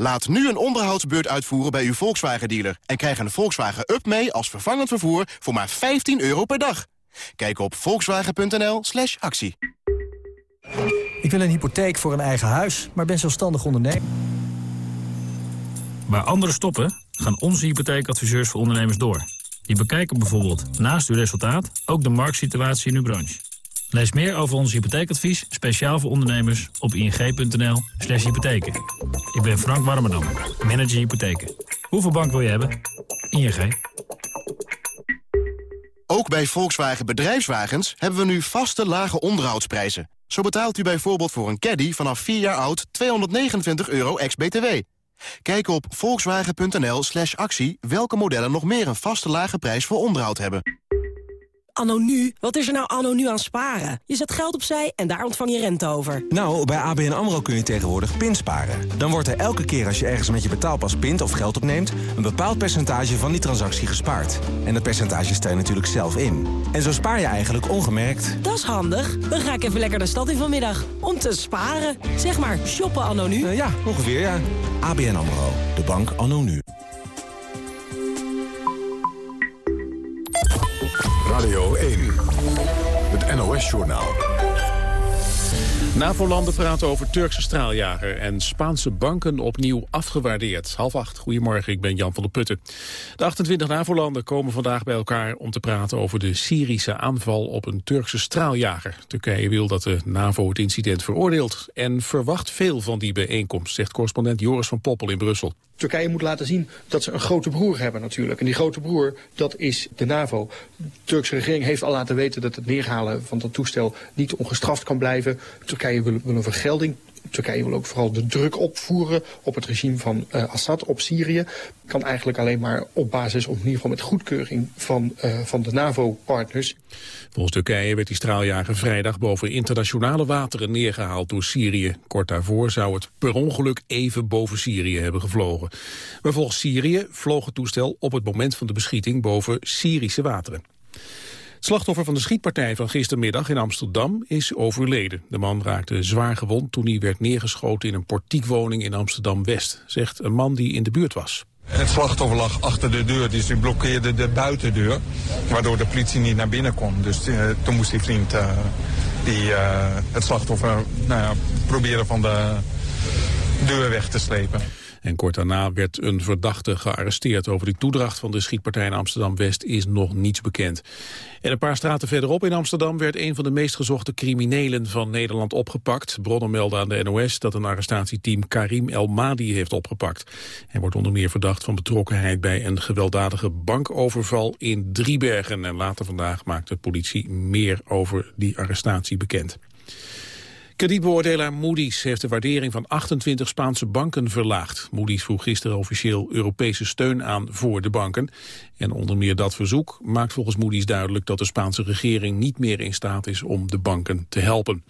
Laat nu een onderhoudsbeurt uitvoeren bij uw Volkswagen-dealer... en krijg een Volkswagen Up mee als vervangend vervoer voor maar 15 euro per dag. Kijk op volkswagen.nl slash actie.
Ik wil een hypotheek voor een eigen huis, maar ben zelfstandig ondernemer.
Waar anderen stoppen, gaan onze hypotheekadviseurs voor ondernemers door. Die bekijken bijvoorbeeld naast uw resultaat ook de marktsituatie in uw branche. Lees meer over ons hypotheekadvies, speciaal voor ondernemers, op ing.nl slash hypotheken. Ik ben Frank Warmerdam, manager hypotheken. Hoeveel bank wil je hebben? ING.
Ook bij Volkswagen Bedrijfswagens hebben we nu vaste lage onderhoudsprijzen. Zo betaalt u bijvoorbeeld voor een caddy vanaf 4 jaar oud 229 euro ex-BTW. Kijk op volkswagen.nl slash actie welke modellen nog meer een vaste lage prijs voor onderhoud hebben.
Anno nu? Wat is er nou anno nu aan sparen? Je zet geld opzij en daar ontvang je rente over.
Nou, bij ABN AMRO kun je tegenwoordig pinsparen. Dan wordt er elke keer als je ergens met je betaalpas pint of geld opneemt... een bepaald percentage van die transactie gespaard. En dat percentage stel je natuurlijk zelf in. En zo spaar je eigenlijk ongemerkt.
Dat is handig. Dan ga ik even lekker de stad in vanmiddag. Om te sparen. Zeg maar, shoppen anno nu.
Uh, ja, ongeveer ja. ABN AMRO. De bank anno nu.
Radio 1, het NOS-journaal.
NAVO-landen praten over Turkse straaljager en Spaanse banken opnieuw afgewaardeerd. Half acht, goedemorgen, ik ben Jan van der Putten. De 28 NAVO-landen komen vandaag bij elkaar om te praten over de Syrische aanval op een Turkse straaljager. Turkije wil dat de NAVO het incident veroordeelt en verwacht veel van die bijeenkomst, zegt correspondent Joris van Poppel in Brussel.
Turkije moet laten zien dat ze een grote broer hebben natuurlijk. En die grote broer, dat is de NAVO. De Turkse regering heeft al laten weten dat het neerhalen van dat toestel niet ongestraft kan blijven. Turkije wil, wil een vergelding Turkije wil ook vooral de druk opvoeren op het regime van uh, Assad op Syrië. Kan eigenlijk alleen maar op basis, of in ieder geval met goedkeuring van, uh, van de NAVO-partners.
Volgens Turkije werd die straaljager vrijdag boven internationale wateren neergehaald door Syrië. Kort daarvoor zou het per ongeluk even boven Syrië hebben gevlogen. Maar volgens Syrië vloog het toestel op het moment van de beschieting boven Syrische wateren. Slachtoffer van de schietpartij van gistermiddag in Amsterdam is overleden. De man raakte zwaar gewond toen hij werd neergeschoten in een portiekwoning in Amsterdam-West, zegt een man die in de buurt was.
Het slachtoffer lag achter de deur, dus die blokkeerde de buitendeur, waardoor de politie niet naar binnen kon. Dus uh, toen moest die vriend uh, die, uh, het slachtoffer nou proberen van de deur weg te slepen.
En kort daarna werd een verdachte gearresteerd. Over de toedracht van de schietpartij in Amsterdam-West is nog niets bekend. En een paar straten verderop in Amsterdam werd een van de meest gezochte criminelen van Nederland opgepakt. Bronnen melden aan de NOS dat een arrestatieteam Karim El Madi heeft opgepakt. Hij wordt onder meer verdacht van betrokkenheid bij een gewelddadige bankoverval in Driebergen. En later vandaag maakt de politie meer over die arrestatie bekend. Kredietbeoordelaar Moody's heeft de waardering van 28 Spaanse banken verlaagd. Moody's vroeg gisteren officieel Europese steun aan voor de banken. En onder meer dat verzoek maakt volgens Moody's duidelijk dat de Spaanse regering niet meer in staat is om de banken te helpen.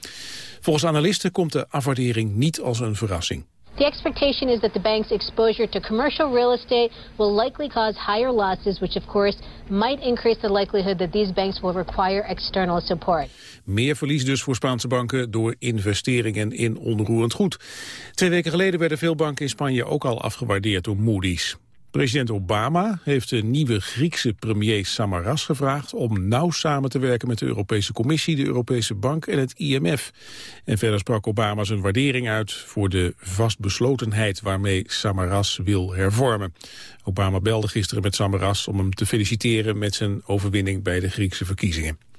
Volgens analisten komt de afwaardering niet als een verrassing.
The expectation is that the bank's exposure to commercial real estate will likely cause higher losses, which of course might increase the likelihood that these banks will require external support.
Meer verlies dus voor Spaanse banken door investeringen in onroerend goed. Twee weken geleden werden veel banken in Spanje ook al afgewaardeerd door Moody's. President Obama heeft de nieuwe Griekse premier Samaras gevraagd om nauw samen te werken met de Europese Commissie, de Europese Bank en het IMF. En verder sprak Obama zijn waardering uit voor de vastbeslotenheid waarmee Samaras wil hervormen. Obama belde gisteren met Samaras om hem te feliciteren met zijn overwinning bij de Griekse verkiezingen.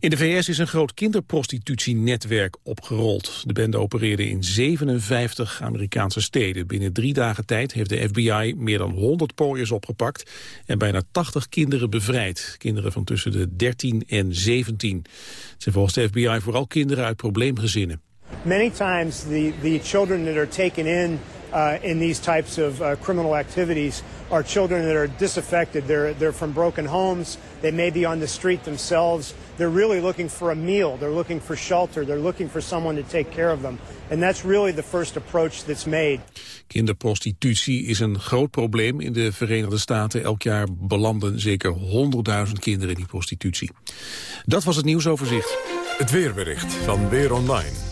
In de VS is een groot kinderprostitutienetwerk opgerold. De bende opereerde in 57 Amerikaanse steden. Binnen drie dagen tijd heeft de FBI meer dan 100 pooiers opgepakt... en bijna 80 kinderen bevrijd. Kinderen van tussen de 13 en 17. Het zijn volgens de FBI vooral kinderen uit probleemgezinnen.
Many times the, the children that are taken in uh, in these types of uh, criminal activities are children that are disaffected. They're, they're from broken homes. They may be on the street themselves. They're really looking for a meal. They're looking for shelter. They're looking for someone to take care of them. And that's really the first approach that's made.
Kinderprostitutie is een groot probleem in de Verenigde Staten. Elk jaar belanden zeker 100.000 kinderen in die prostitutie. Dat was het nieuwsoverzicht.
Het weerbericht van Weer Online.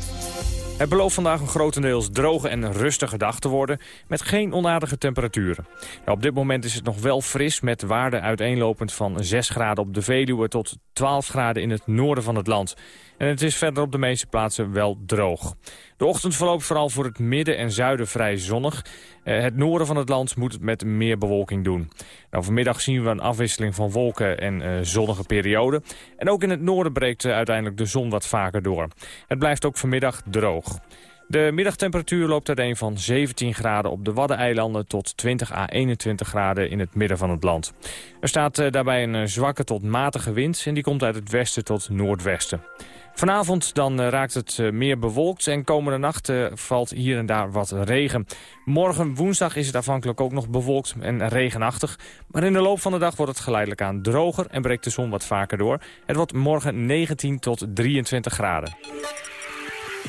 Het belooft vandaag een grotendeels droge en rustige dag te worden... met geen onaardige temperaturen. op dit moment is het nog wel fris met waarden uiteenlopend van 6 graden op de Veluwe... tot 12 graden in het noorden van het land. En het is verder op de meeste plaatsen wel droog. De ochtend verloopt vooral voor het midden en zuiden vrij zonnig. Eh, het noorden van het land moet het met meer bewolking doen. Nou, vanmiddag zien we een afwisseling van wolken en uh, zonnige perioden. En ook in het noorden breekt uh, uiteindelijk de zon wat vaker door. Het blijft ook vanmiddag droog. De middagtemperatuur loopt uiteen van 17 graden op de Waddeneilanden... tot 20 à 21 graden in het midden van het land. Er staat daarbij een zwakke tot matige wind... en die komt uit het westen tot noordwesten. Vanavond dan uh, raakt het uh, meer bewolkt en komende nacht uh, valt hier en daar wat regen. Morgen woensdag is het afhankelijk ook nog bewolkt en regenachtig. Maar in de loop van de dag wordt het geleidelijk aan droger en breekt de zon wat vaker door. Het wordt morgen 19 tot 23 graden.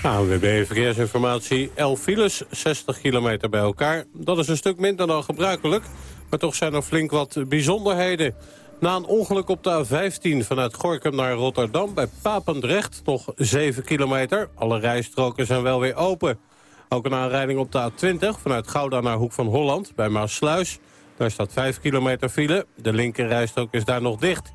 ANWB Verkeersinformatie. 11 files, 60 kilometer bij elkaar. Dat is een stuk minder dan gebruikelijk. Maar toch zijn er flink wat bijzonderheden. Na een ongeluk op de A15 vanuit Gorkum naar Rotterdam... bij Papendrecht nog 7 kilometer. Alle rijstroken zijn wel weer open. Ook een aanrijding op de A20 vanuit Gouda naar Hoek van Holland... bij Maasluis. Daar staat 5 kilometer file. De linkerrijstrook is daar nog dicht.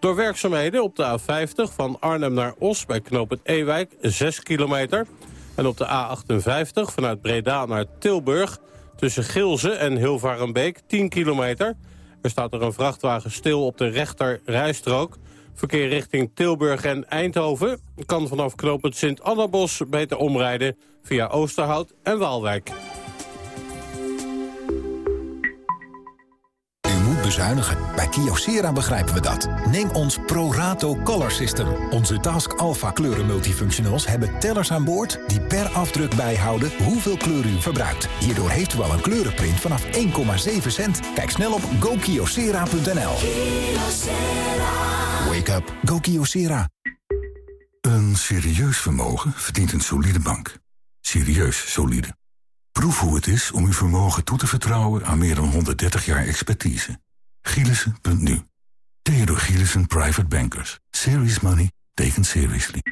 Door werkzaamheden op de A50 van Arnhem naar Os... bij knoop het Ewijk 6 kilometer. En op de A58 vanuit Breda naar Tilburg... tussen Gilze en Hilvarenbeek 10 kilometer... Er staat er een vrachtwagen stil op de rechter rijstrook. Verkeer richting Tilburg en Eindhoven kan vanaf knooppunt Sint-Annabos beter omrijden via Oosterhout en Waalwijk.
Bezuinigen. Bij Kyocera begrijpen we dat. Neem ons ProRato Color System. Onze Task Alpha kleuren multifunctionals hebben tellers aan boord... die per afdruk bijhouden hoeveel kleur u verbruikt. Hierdoor heeft u al een kleurenprint vanaf 1,7 cent. Kijk snel op gokyocera.nl. Wake up. Go Kyocera.
Een serieus vermogen verdient een solide bank. Serieus solide. Proef hoe het is om uw vermogen toe te vertrouwen aan meer dan 130 jaar expertise. Gielissen.nu. Theodor Gielissen Private Bankers. Serious money taken seriously.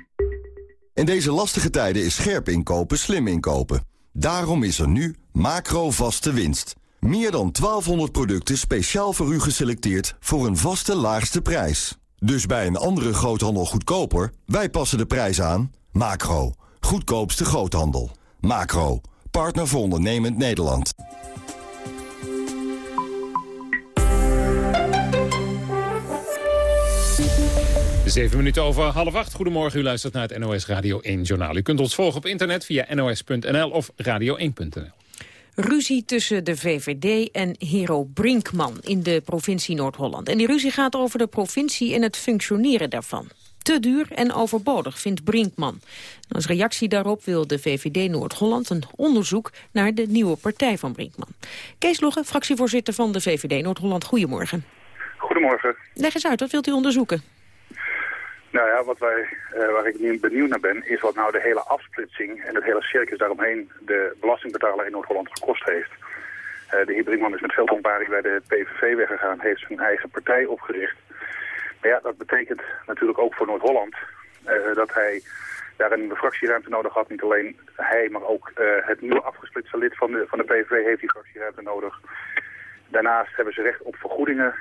In deze lastige tijden is scherp inkopen slim inkopen. Daarom is er nu macro vaste winst. Meer dan 1200 producten speciaal voor u geselecteerd voor een vaste laagste prijs. Dus bij een andere groothandel goedkoper, wij passen de prijs aan. Macro, goedkoopste groothandel. Macro, partner voor ondernemend Nederland.
Zeven minuten over half acht. Goedemorgen, u luistert naar het NOS Radio 1 Journaal. U kunt ons volgen op internet via nos.nl of radio1.nl.
Ruzie tussen de VVD en Hero Brinkman in de provincie Noord-Holland. En die ruzie gaat over de provincie en het functioneren daarvan. Te duur en overbodig, vindt Brinkman. als reactie daarop wil de VVD Noord-Holland een onderzoek naar de nieuwe partij van Brinkman. Kees Logge, fractievoorzitter van de VVD Noord-Holland, goedemorgen.
Goedemorgen.
Leg eens uit, wat wilt u onderzoeken?
Nou ja, wat wij, uh, waar ik nu benieuwd naar ben, is wat nou de hele afsplitsing en het hele circus daaromheen de belastingbetaler in Noord-Holland gekost heeft. Uh, de heer Brinkman is met veel ontbaring bij de PVV weggegaan, heeft zijn eigen partij opgericht. Maar ja, dat betekent natuurlijk ook voor Noord-Holland uh, dat hij daar een fractieruimte nodig had. Niet alleen hij, maar ook het nieuwe afgesplitste lid van de, van de PVV heeft die fractieruimte nodig. Daarnaast hebben ze recht op vergoedingen.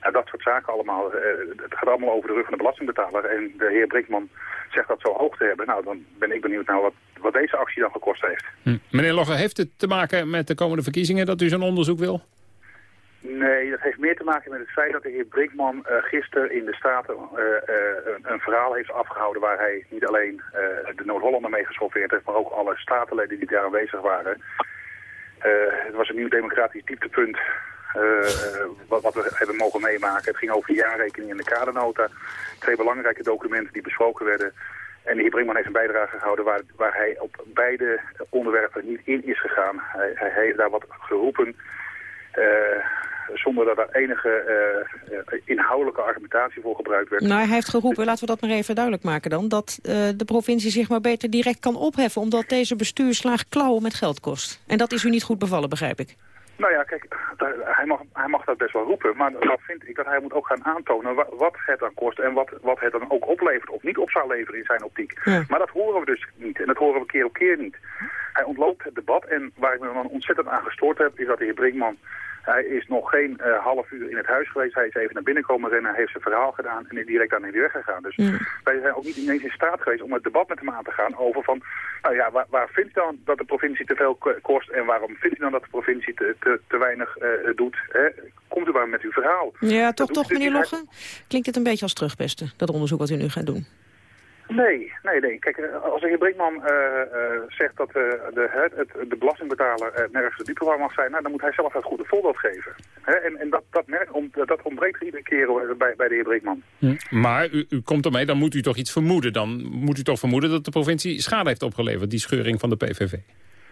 Nou, dat soort zaken allemaal. Uh, het gaat allemaal over de rug van de belastingbetaler. En de heer Brinkman zegt dat zo hoog te hebben. Nou, dan ben ik benieuwd naar wat, wat deze actie dan gekost heeft.
Hm. Meneer Logge, heeft het te maken met de komende verkiezingen dat u zo'n onderzoek wil?
Nee, dat heeft meer te maken met het feit dat de heer Brinkman uh, gisteren in de Staten uh, een, een, verhaal heeft afgehouden waar hij niet alleen de Noord-Hollander mee geschoffeerd heeft, maar ook alle statenleden die daar aanwezig waren. het was een nieuw democratisch dieptepunt wat, wat, we hebben mogen meemaken. Het ging over de jaarrekening en de kadernota. Twee belangrijke documenten die besproken werden. En de heer heeft een bijdrage gehouden waar, waar hij op beide onderwerpen niet in is gegaan. Hij, hij heeft daar wat geroepen eh, zonder dat er enige eh, inhoudelijke argumentatie voor gebruikt werd.
Nou, hij heeft geroepen, laten we dat maar even duidelijk maken dan... dat de provincie zich maar beter direct kan opheffen... omdat deze bestuurslaag klauwen met geld kost. En dat is u niet goed bevallen, begrijp ik.
Nou ja, kijk, hij mag, hij mag dat best wel roepen. Maar dan vind ik dat hij moet ook gaan aantonen wat het dan kost... en wat, wat het dan ook oplevert of niet op zou leveren in zijn optiek. Maar dat horen we dus niet. En dat horen we keer op keer niet. Hij ontloopt het debat. En waar ik me dan ontzettend aan gestoord heb... is dat de heer Brinkman hij is nog geen uh, half uur in het huis geweest. Hij is even naar binnen komen rennen, heeft zijn verhaal gedaan en is direct aan weer weggegaan. Dus wij zijn ook niet ineens in staat geweest om het debat met hem aan te gaan over van, nou ja, waar, waar vindt u dan dat de provincie te veel kost en waarom vindt u dan dat de provincie te, te, te weinig uh, doet? Hè? Komt u maar met uw verhaal.
Ja, toch, toch meneer Logge? Klinkt het een beetje als terugpesten, dat onderzoek wat u nu gaat doen?
Nee, nee, nee. Kijk, eh, als de heer Brinkman uh, uh, zegt dat uh, de, het, de belastingbetaler nergens de diepte mag zijn, nou, dan moet hij zelf het goede voorbeeld geven. Hè? En, en dat, dat, merk, om, dat ontbreekt iedere keer bij, bij de heer Brinkman.
Hm. Maar u, u komt ermee, dan moet u toch iets vermoeden. Dan moet u toch vermoeden dat de provincie schade heeft opgeleverd, die scheuring van de PVV.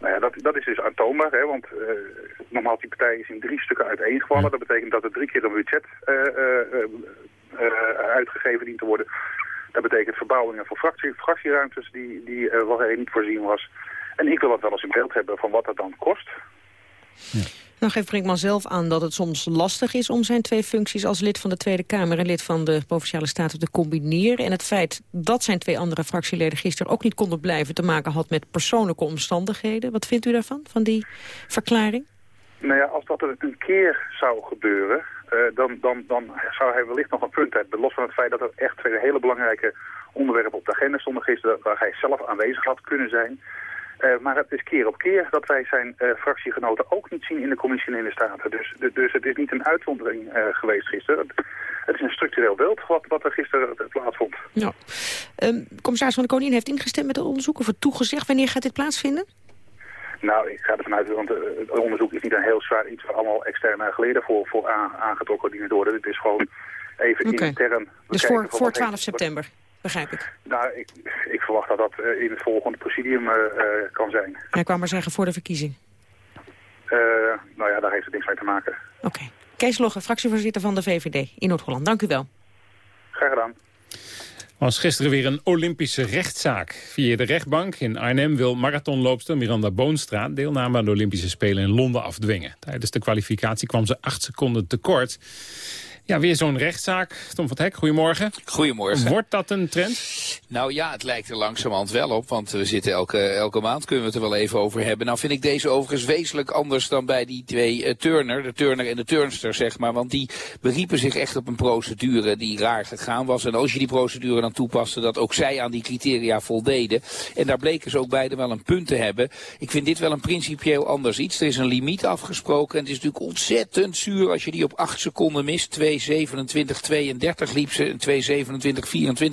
Nou ja, dat, dat is dus aantoonbaar, hè, want nogmaals, die partij is in drie stukken uiteengevallen. Hm. Dat betekent dat er drie keer een budget uitgegeven dient te worden. Dat betekent verbouwingen voor fractie, fractieruimtes die, die uh, waar niet voorzien was. En ik wil dat wel eens in beeld hebben van wat dat dan kost.
Ja. Nou geeft Brinkman zelf aan dat het soms lastig is om zijn twee functies als lid van de Tweede Kamer en lid van de Provinciale Staten te combineren. En het feit dat zijn twee andere fractieleden gisteren ook niet konden blijven te maken had met persoonlijke omstandigheden. Wat vindt u daarvan, van die verklaring?
Nou ja, als dat er een keer zou gebeuren, dan, dan, dan zou hij wellicht nog een punt hebben. Los van het feit dat er echt twee hele belangrijke onderwerpen op de agenda stonden gisteren, waar hij zelf aanwezig had kunnen zijn. Uh, maar het is keer op keer dat wij zijn uh, fractiegenoten ook niet zien in de commissie in de Staten. Dus, dus het is niet een uitzondering geweest gisteren. Het is een structureel beeld wat, wat er gisteren plaatsvond.
Ja. Um, commissaris van de Koningin heeft ingestemd met het onderzoek of het toegezegd. Wanneer gaat dit plaatsvinden?
Nou, ik ga ervan uit, want eh, het onderzoek is niet een heel zwaar iets waar allemaal externe geleden voor, voor aangetrokken dienen worden. Het is gewoon even okay. intern.
Dus voor, voor 12 september, begrijp ik?
Nou, ik, ik verwacht dat dat uh, in het volgende presidium uh, kan zijn.
Hij kwam maar zeggen voor de verkiezing.
nou ja, daar heeft het niks mee te maken.
Oké. Okay. Kees Logge, fractievoorzitter van de VVD in Noord-Holland. Dank u wel.
Graag gedaan
was gisteren weer een Olympische rechtszaak. Via de rechtbank in Arnhem wil marathonloopster Miranda Boonstra... deelname aan de Olympische Spelen in Londen afdwingen. Tijdens de kwalificatie kwam ze acht seconden tekort. Ja, weer zo'n rechtszaak. Tom van het Hek, goedemorgen.
Goedemorgen.
Wordt dat een trend?
Nou ja, het lijkt er langzamerhand wel op. Want we zitten elke, elke maand, kunnen we het er wel even over hebben. Nou vind ik deze overigens wezenlijk anders dan bij die twee uh, Turner. De Turner en de Turnster, zeg maar. Want die beriepen zich echt op een procedure die raar gegaan was. En als je die procedure dan toepaste, dat ook zij aan die criteria voldeden. En daar bleken ze ook beide wel een punt te hebben. Ik vind dit wel een principieel anders iets. Er is een limiet afgesproken. En het is natuurlijk ontzettend zuur als je die op acht seconden mist. Twee 2.27.32 liep ze.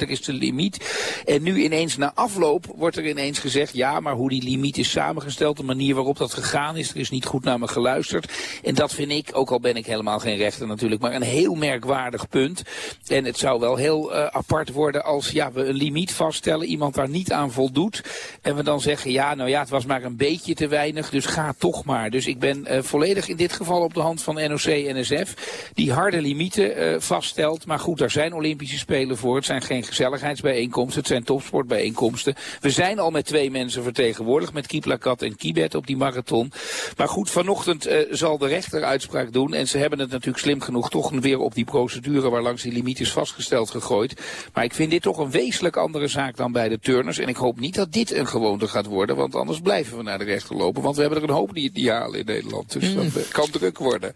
2.27.24 is de limiet. En nu ineens na afloop wordt er ineens gezegd... ja, maar hoe die limiet is samengesteld... de manier waarop dat gegaan is... er is niet goed naar me geluisterd. En dat vind ik, ook al ben ik helemaal geen rechter natuurlijk... maar een heel merkwaardig punt. En het zou wel heel uh, apart worden als ja, we een limiet vaststellen... iemand daar niet aan voldoet... en we dan zeggen, ja, nou ja, het was maar een beetje te weinig... dus ga toch maar. Dus ik ben uh, volledig in dit geval op de hand van NOC-NSF... die harde limiet uh, vaststelt. Maar goed, daar zijn Olympische Spelen voor. Het zijn geen gezelligheidsbijeenkomsten, het zijn topsportbijeenkomsten. We zijn al met twee mensen vertegenwoordigd, met Kiplakat en Kibet op die marathon. Maar goed, vanochtend uh, zal de rechter uitspraak doen. En ze hebben het natuurlijk slim genoeg toch weer op die procedure waar langs die limiet is vastgesteld gegooid. Maar ik vind dit toch een wezenlijk andere zaak dan bij de turners. En ik hoop niet dat dit een gewoonte gaat worden, want anders blijven we naar de rechter lopen. Want we hebben er een hoop die het niet halen in Nederland. Dus mm. dat kan druk worden.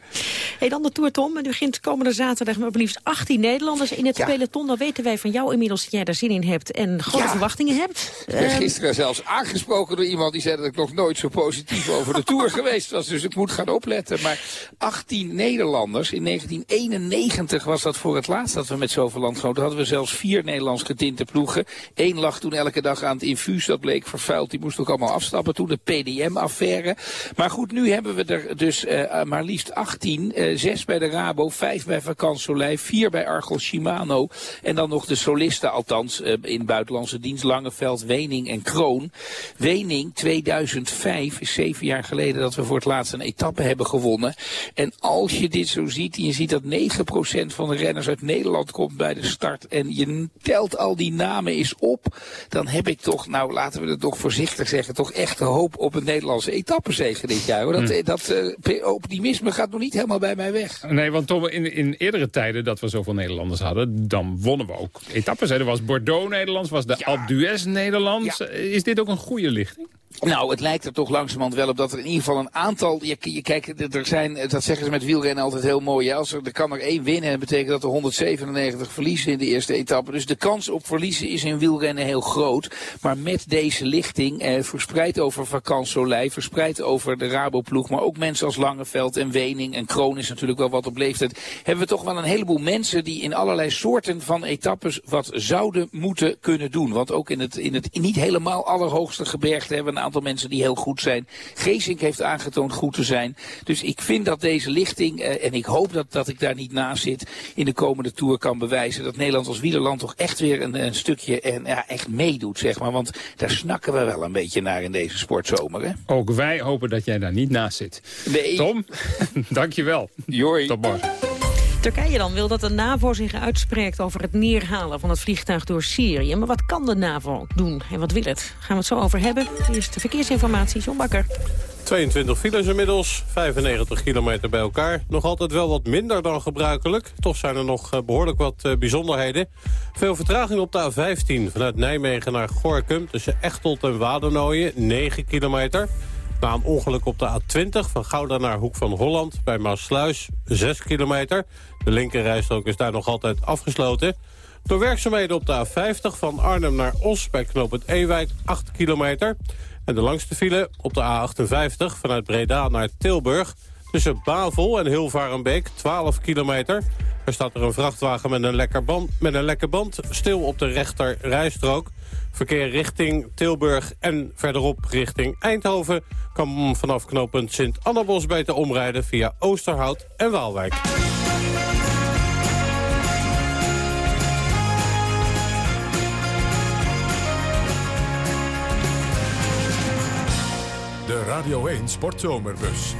Hey, dan de Tour, Tom. En u begint komende zaterdag zaterdag met liefst 18 Nederlanders in het peloton. Dan weten wij van jou inmiddels dat jij daar zin in hebt en grote verwachtingen hebt.
Ik ben ehm, gisteren zelfs aangesproken door iemand die zei dat ik nog nooit zo positief over de Tour [laughs] geweest was. Dus ik moet gaan opletten. Maar 18 Nederlanders. In 1991 was dat voor het laatst dat we met zoveel landgenoten hadden. we zelfs vier Nederlands getinte ploegen. Eén lag toen elke dag aan het infuus. Dat bleek vervuild. Die moest ook allemaal afstappen toen. De PDM-affaire. Maar goed, nu hebben we er dus uh, maar liefst 18. Uh, zes bij de Rabo, vijf bij Vakant Soleil, vier bij Argos Shimano. En dan nog de solisten, althans uh, in buitenlandse dienst, Langeveld, Wening en Kroon. Wening 2005 is zeven jaar geleden dat we voor het laatst een etappe hebben gewonnen. En als je dit zo ziet, en je ziet dat 9% van de renners uit Nederland komt bij de start. En je telt al die namen eens op. Dan heb ik toch, nou laten we het toch voorzichtig zeggen, toch echt hoop op een Nederlandse etappezege dit jaar. Hoor. Dat, hm. dat uh, optimisme gaat nog niet helemaal bij mij weg.
Nee, want Tom, in, in eerdere tijden dat we zoveel Nederlanders hadden, dan wonnen we ook etappes. Er was Bordeaux Nederlands, was de ja. Alpe d'Huez Nederlands. Is dit ook een goede lichting?
Nou, het lijkt er toch langzamerhand wel op dat er in ieder geval een aantal... Je, je, kijk, er zijn, dat zeggen ze met wielrennen altijd heel mooi. als er, er kan er één winnen, dat betekent dat er 197 verliezen in de eerste etappe. Dus de kans op verliezen is in wielrennen heel groot. Maar met deze lichting, eh, verspreid over Vakant Soleil, verspreid over de Raboploeg... maar ook mensen als Langeveld en Wening en Kroon is natuurlijk wel wat op leeftijd... hebben we toch wel een heleboel mensen die in allerlei soorten van etappes... wat zouden moeten kunnen doen. Want ook in het, in het niet helemaal allerhoogste gebergte hebben een aantal mensen die heel goed zijn. Geesink heeft aangetoond goed te zijn. Dus ik vind dat deze lichting, eh, en ik hoop dat, dat ik daar niet naast zit, in de komende Tour kan bewijzen dat Nederland als wielerland toch echt weer een, een stukje en ja, echt meedoet, zeg maar. Want daar snakken we wel een beetje naar in deze sportzomer, hè?
Ook wij hopen dat jij daar niet naast zit.
Nee.
Tom, [laughs] dankjewel.
Joi.
Tot morgen.
Turkije dan wil dat de NAVO zich uitspreekt over het neerhalen van het vliegtuig door Syrië. Maar wat kan de NAVO doen en wat wil het? Gaan we het zo over hebben. Eerst de verkeersinformatie, John Bakker.
22 files inmiddels, 95 kilometer bij elkaar. Nog altijd wel wat minder dan gebruikelijk. Toch zijn er nog eh, behoorlijk wat eh, bijzonderheden. Veel vertraging op de A15 vanuit Nijmegen naar Gorkum... tussen Echtelt en Wadernooien, 9 kilometer. Na een ongeluk op de A20 van Gouda naar Hoek van Holland bij Maasluis, 6 kilometer. De linkerrijstrook is daar nog altijd afgesloten. Door werkzaamheden op de A50 van Arnhem naar Os bij knooppunt Ewijk, 8 kilometer. En de langste file op de A58 vanuit Breda naar Tilburg... tussen Bavel en Hilvarenbeek, 12 kilometer. Er staat er een vrachtwagen met een lekker band, met een lekker band stil op de rechter rijstrook. Verkeer richting Tilburg en verderop richting Eindhoven... kan vanaf knooppunt Sint-Annabos beter omrijden via Oosterhout en Waalwijk.
De Radio 1 Sportzomerbus.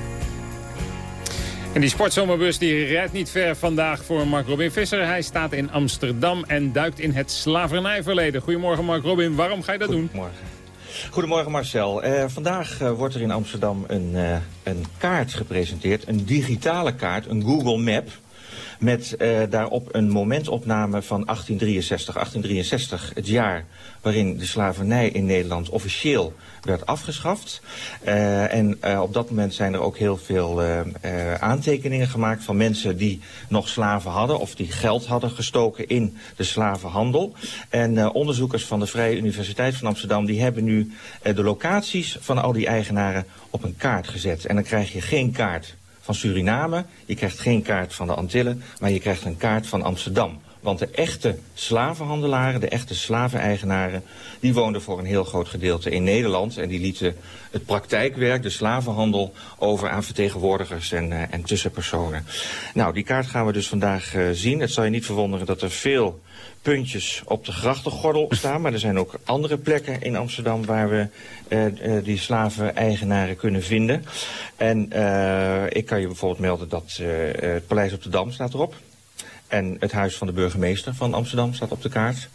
En die sportzomerbus die rijdt niet ver vandaag voor Mark Robin Visser. Hij staat in Amsterdam en duikt in het slavernijverleden. Goedemorgen Mark Robin, waarom ga je dat doen?
Goedemorgen. Goedemorgen Marcel. Uh, vandaag uh, wordt er in Amsterdam een, uh, een kaart gepresenteerd. Een digitale kaart, een Google Map met uh, daarop een momentopname van 1863. 1863, het jaar waarin de slavernij in Nederland officieel werd afgeschaft. Uh, en uh, op dat moment zijn er ook heel veel aantekeningen gemaakt van mensen die nog slaven hadden of die geld hadden gestoken in de slavenhandel. En onderzoekers van de Vrije Universiteit van Amsterdam die hebben nu de locaties van al die eigenaren op een kaart gezet. En dan krijg je geen kaart van Suriname. Je krijgt geen kaart van de Antillen, maar je krijgt een kaart van Amsterdam. Want de echte slavenhandelaren, de echte slaveneigenaren... die woonden voor een heel groot gedeelte in Nederland... en die lieten het praktijkwerk, de slavenhandel... over aan vertegenwoordigers en, uh, en tussenpersonen. Nou, die kaart gaan we dus vandaag uh, zien. Het zal je niet verwonderen dat er veel puntjes op de grachtengordel [laughs] staan. Maar er zijn ook andere plekken in Amsterdam waar we uh, uh, die slaven-eigenaren kunnen vinden. En uh, ik kan je bijvoorbeeld melden dat het Paleis op de Dam staat erop. En het huis van de burgemeester van Amsterdam staat op de kaart.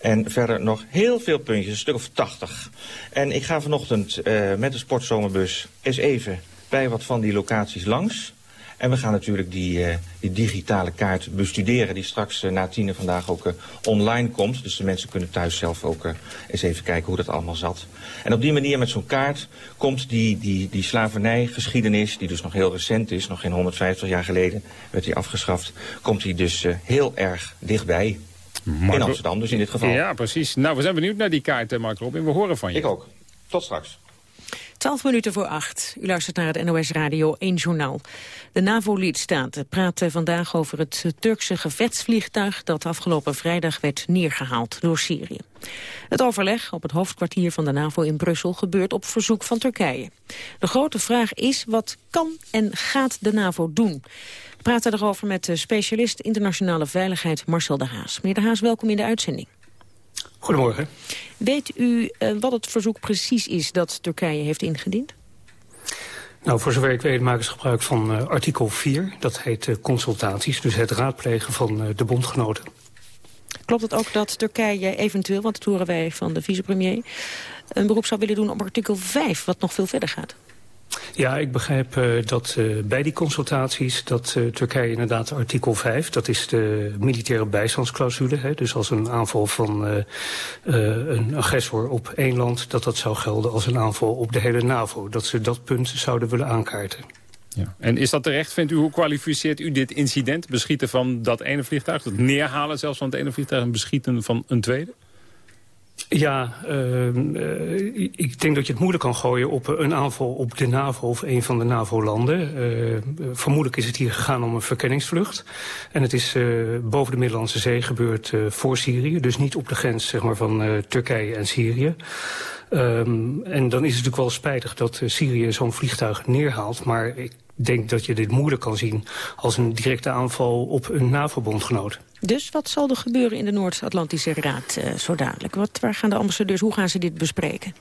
En verder nog heel veel puntjes, een stuk of tachtig. En ik ga vanochtend met de sportzomerbus eens even bij wat van die locaties langs. En we gaan natuurlijk die, uh, die digitale kaart bestuderen... die straks uh, na tienen vandaag ook uh, online komt. Dus de mensen kunnen thuis zelf ook eens even kijken hoe dat allemaal zat. En op die manier met zo'n kaart komt die, die, die slavernijgeschiedenis... die dus nog heel recent is, nog geen 150 jaar geleden werd die afgeschaft... komt die dus heel erg dichtbij. Marco... In Amsterdam dus in dit geval.
Ja, precies. Nou, we zijn benieuwd naar die kaart, Mark Robin. We horen van je.
Ik ook. Tot straks.
12 minuten voor 8. U luistert naar het NOS Radio 1 Journaal. De NAVO-lidstaten praten vandaag over het Turkse gevechtsvliegtuig... dat afgelopen vrijdag werd neergehaald door Syrië. Het overleg op het hoofdkwartier van de NAVO in Brussel... gebeurt op verzoek van Turkije. De grote vraag is, wat kan en gaat de NAVO doen? We praten erover met specialist internationale veiligheid Marcel de Haas. Meneer de Haas, welkom in de uitzending.
Goedemorgen.
Weet u uh, wat het verzoek precies is dat Turkije heeft ingediend?
Nou, voor zover ik weet maken ze gebruik van uh, artikel 4. Dat heet uh, consultaties, dus het raadplegen van de bondgenoten.
Klopt het ook dat Turkije eventueel, want dat horen wij van de vicepremier... een beroep zou willen doen op artikel 5, wat nog veel verder gaat?
Ja, ik begrijp uh, dat uh, bij die consultaties dat uh, Turkije inderdaad artikel 5... dat is de militaire bijstandsclausule. Hè, dus als een aanval van een agressor op één land... dat dat zou gelden als een aanval op de hele NAVO. Dat ze dat punt zouden willen aankaarten.
Ja. En is dat terecht, vindt u? Hoe kwalificeert u dit incident? Beschieten van dat ene vliegtuig, het neerhalen zelfs van het ene vliegtuig... en beschieten van een tweede?
Ja, uh, uh, ik denk dat je het moeilijk kan gooien op een aanval op de NAVO of een van de NAVO-landen. Uh, vermoedelijk is het hier gegaan om een verkenningsvlucht. En het is boven de Middellandse Zee gebeurd voor Syrië. Dus niet op de grens zeg maar, van Turkije en Syrië. Um, en dan is het natuurlijk wel spijtig dat Syrië zo'n vliegtuig neerhaalt. Maar ik denk dat je dit moeilijk kan zien als een directe aanval op een NAVO-bondgenoot.
Dus wat zal er gebeuren in de Noord-Atlantische Raad uh, zo dadelijk? Wat, waar gaan de ambassadeurs, hoe gaan ze dit bespreken?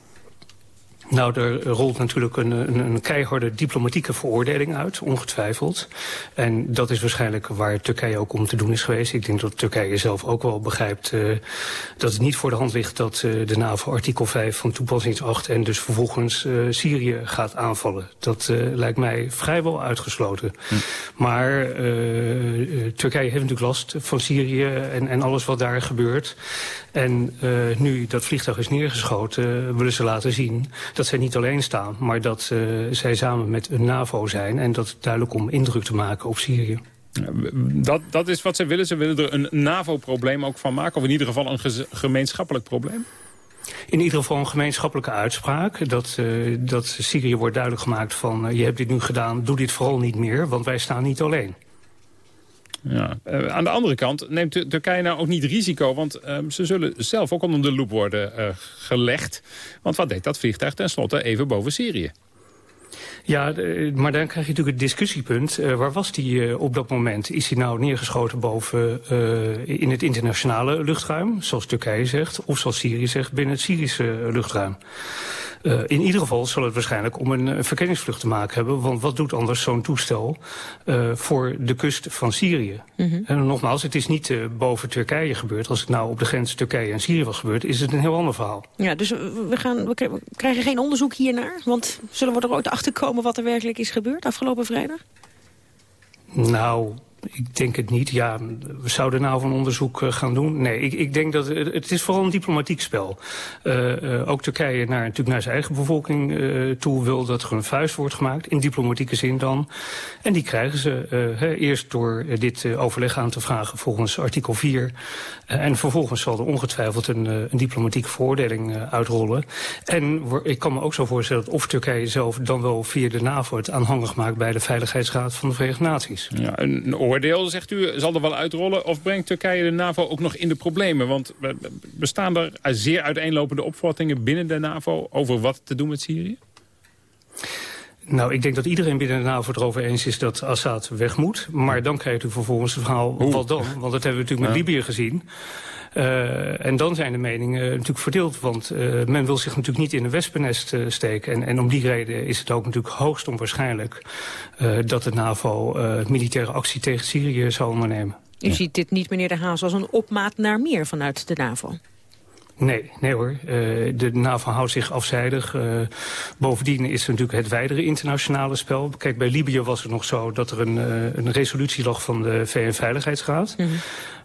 Nou, er rolt natuurlijk een, een, een, keiharde diplomatieke veroordeling uit, ongetwijfeld. En dat is waarschijnlijk waar Turkije ook om te doen is geweest. Ik denk dat Turkije zelf ook wel begrijpt uh, dat het niet voor de hand ligt... dat uh, de NAVO artikel 5 van toepassingsacht en dus vervolgens uh, Syrië gaat aanvallen. Dat lijkt mij vrijwel uitgesloten. Hm. Maar Turkije heeft natuurlijk last van Syrië en, en alles wat daar gebeurt. En nu dat vliegtuig is neergeschoten, willen ze laten zien dat zij niet alleen staan, maar dat uh, zij samen met een NAVO zijn... en dat duidelijk om indruk te maken op Syrië.
Dat, dat is wat ze willen. Ze willen er een NAVO-probleem ook van maken. Of in ieder geval een gemeenschappelijk probleem.
In ieder geval een gemeenschappelijke uitspraak. Dat, uh, dat Syrië wordt duidelijk gemaakt van... Uh, je hebt dit nu gedaan, doe dit vooral niet meer, want wij staan niet alleen.
Ja. Uh, aan de andere kant neemt Turkije nou ook niet risico... want uh, ze zullen zelf ook onder de loep worden uh, gelegd. Want wat deed dat vliegtuig tenslotte even boven Syrië?
Ja, maar dan krijg je natuurlijk het discussiepunt. Uh, waar was die uh, op dat moment? Is hij nou neergeschoten boven uh, in het internationale luchtruim, zoals Turkije zegt... of zoals Syrië zegt, binnen het Syrische luchtruim? Uh, in ieder geval zal het waarschijnlijk om een, een verkenningsvlucht te maken hebben. Want wat doet anders zo'n toestel uh, voor de kust van Syrië? Mm -hmm. En nogmaals, het is niet uh, boven Turkije gebeurd. Als het nou op de grens Turkije en Syrië was gebeurd, is het een heel ander verhaal.
Ja, dus we, gaan, we krijgen geen onderzoek hiernaar? Want zullen we er ooit achter komen wat er werkelijk is gebeurd afgelopen vrijdag?
Nou, ik denk het niet. Ja, we zouden nou van onderzoek uh, gaan doen. Nee, ik, ik denk dat het, is vooral een diplomatiek spel. Uh, ook Turkije naar, natuurlijk naar zijn eigen bevolking toe wil dat er een vuist wordt gemaakt. In diplomatieke zin dan. En die krijgen ze eerst door dit overleg aan te vragen volgens artikel 4. en vervolgens zal er ongetwijfeld een, een diplomatieke veroordeling uitrollen. En ik kan me ook zo voorstellen dat of Turkije zelf dan wel via de NAVO het aanhangig maakt bij de Veiligheidsraad van de Verenigde Naties.
Ja, een oordeel, zegt u, zal er wel uitrollen? Of brengt Turkije de NAVO ook nog in de problemen? Want bestaan er zeer uiteenlopende opvattingen binnen de NAVO... over wat te doen met Syrië?
Nou, ik denk dat iedereen binnen de NAVO erover eens is dat Assad weg moet. Maar dan krijgt u vervolgens het verhaal, Oeh. wat dan? Want dat hebben we natuurlijk met. Libië gezien. Uh, en dan zijn de meningen natuurlijk verdeeld. Want uh, men wil zich natuurlijk niet in een wespennest uh, steken. En, en om die reden is het ook natuurlijk hoogst onwaarschijnlijk... dat de NAVO militaire actie tegen Syrië zal ondernemen.
U ja. ziet dit niet, meneer De Haas, als een opmaat naar meer vanuit de NAVO?
Nee, nee hoor. Uh, de NAVO houdt zich afzijdig. Uh, bovendien is er natuurlijk het wijdere internationale spel. Kijk, bij Libië was het nog zo dat er een, uh, een resolutie lag van de VN-veiligheidsraad. Mm -hmm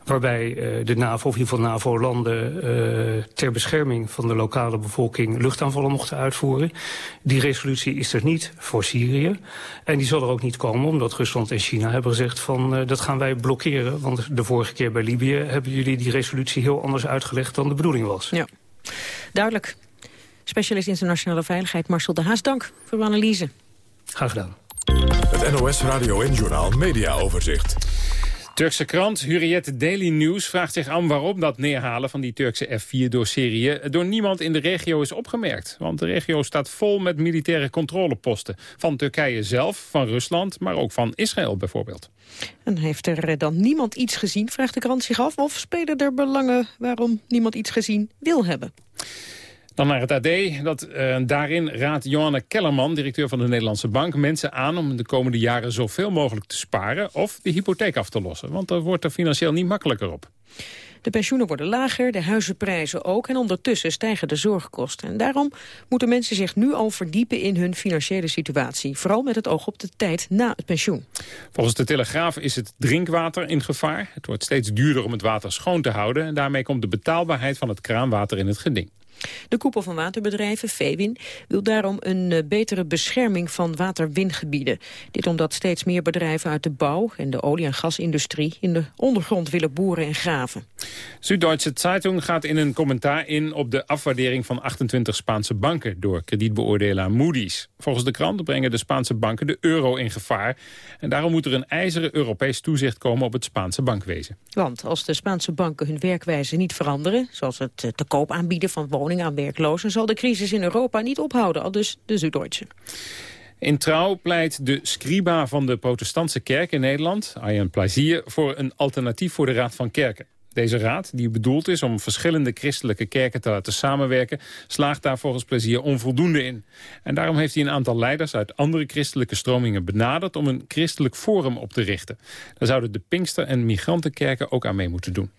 waarbij uh, de NAVO, of in ieder geval NAVO-landen... Uh, ter bescherming van de lokale bevolking luchtaanvallen mochten uitvoeren. Die resolutie is er niet voor Syrië. En die zal er ook niet komen, omdat Rusland en China hebben gezegd... van uh, dat gaan wij blokkeren, want de vorige keer bij Libië... hebben jullie die resolutie heel anders uitgelegd dan de bedoeling was.
Ja, duidelijk. Specialist Internationale Veiligheid Marcel de Haas, dank voor uw analyse.
Graag gedaan.
Het NOS Radio en Journaal Media Overzicht.
Turkse krant Hurriyet Daily News vraagt zich aan waarom dat neerhalen van die Turkse F-4 door Syrië door niemand in de regio is opgemerkt. Want de regio staat vol met militaire controleposten. Van Turkije zelf, van Rusland, maar ook van Israël bijvoorbeeld.
En heeft er eh, dan niemand iets gezien, vraagt de krant zich af. Of spelen er belangen waarom niemand iets gezien wil hebben?
Dan naar het AD. Dat, uh, daarin raadt Johanne Kellerman, directeur van de Nederlandse Bank... mensen aan om de komende jaren zoveel mogelijk te sparen... of de hypotheek af te lossen. Want daar wordt er financieel niet makkelijker op.
De pensioenen worden lager, de huizenprijzen ook... en ondertussen stijgen de zorgkosten. En daarom moeten mensen zich nu al verdiepen in hun financiële situatie. Vooral met het oog op de tijd na het pensioen.
Volgens de Telegraaf is het drinkwater in gevaar. Het wordt steeds duurder om het water schoon te houden... en daarmee komt de betaalbaarheid van het kraanwater in het geding.
De koepel van waterbedrijven, Vewin, wil daarom een uh, betere bescherming van waterwingebieden. Dit omdat steeds meer bedrijven uit de bouw en de olie- en gasindustrie in de ondergrond willen boeren en graven.
Süddeutsche Zeitung gaat in een commentaar in op de afwaardering van 28 Spaanse banken door kredietbeoordelaar Moody's. Volgens de krant brengen de Spaanse banken de euro in gevaar. En daarom moet er een ijzeren Europees toezicht komen op het Spaanse bankwezen.
Want als de Spaanse banken hun werkwijze niet veranderen, zoals het te koop aanbieden van woningen aan werklozen... zal de crisis in Europa niet ophouden, al dus de Zuid-Duitse.
In Trouw pleit de scriba van de protestantse kerk in Nederland, Arjen Plazier, voor een alternatief voor de Raad van Kerken. Deze raad, die bedoeld is om verschillende christelijke kerken te laten samenwerken... slaagt daar volgens plezier onvoldoende in. En daarom heeft hij een aantal leiders uit andere christelijke stromingen benaderd... om een christelijk forum op te richten. Daar zouden de Pinkster- en migrantenkerken ook aan mee moeten doen.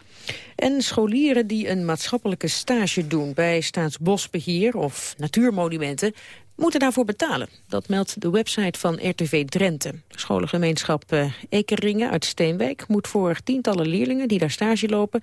En scholieren die een maatschappelijke stage doen bij Staatsbosbeheer of natuurmonumenten moeten daarvoor betalen. Dat meldt de website van RTV Drenthe. Scholengemeenschap uh, Ekeringen uit Steenwijk moet voor tientallen leerlingen die daar stage lopen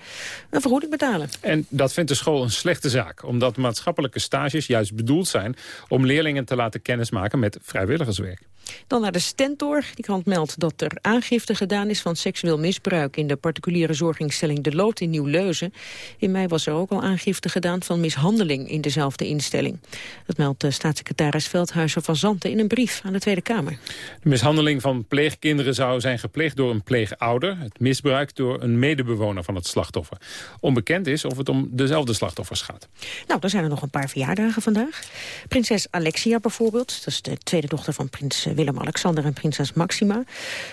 een vergoeding betalen.
En dat vindt de school een slechte zaak, omdat maatschappelijke stages juist bedoeld zijn om leerlingen te laten kennismaken met vrijwilligerswerk.
Dan naar de Stentor. Die krant meldt dat er aangifte gedaan is van seksueel misbruik... in de particuliere zorginstelling De Lood in Nieuw-Leuzen. In mei was er ook al aangifte gedaan van mishandeling in dezelfde instelling. Dat meldt de staatssecretaris Veldhuizer van Zanten in een brief aan de Tweede Kamer.
De mishandeling van pleegkinderen zou zijn gepleegd door een pleegouder. Het misbruik door een medebewoner van het slachtoffer. Onbekend is of het om dezelfde slachtoffers gaat.
Nou, dan zijn er nog een paar verjaardagen vandaag. Prinses Alexia bijvoorbeeld, dat is de tweede dochter van prins Willem-Alexander en prinses Maxima.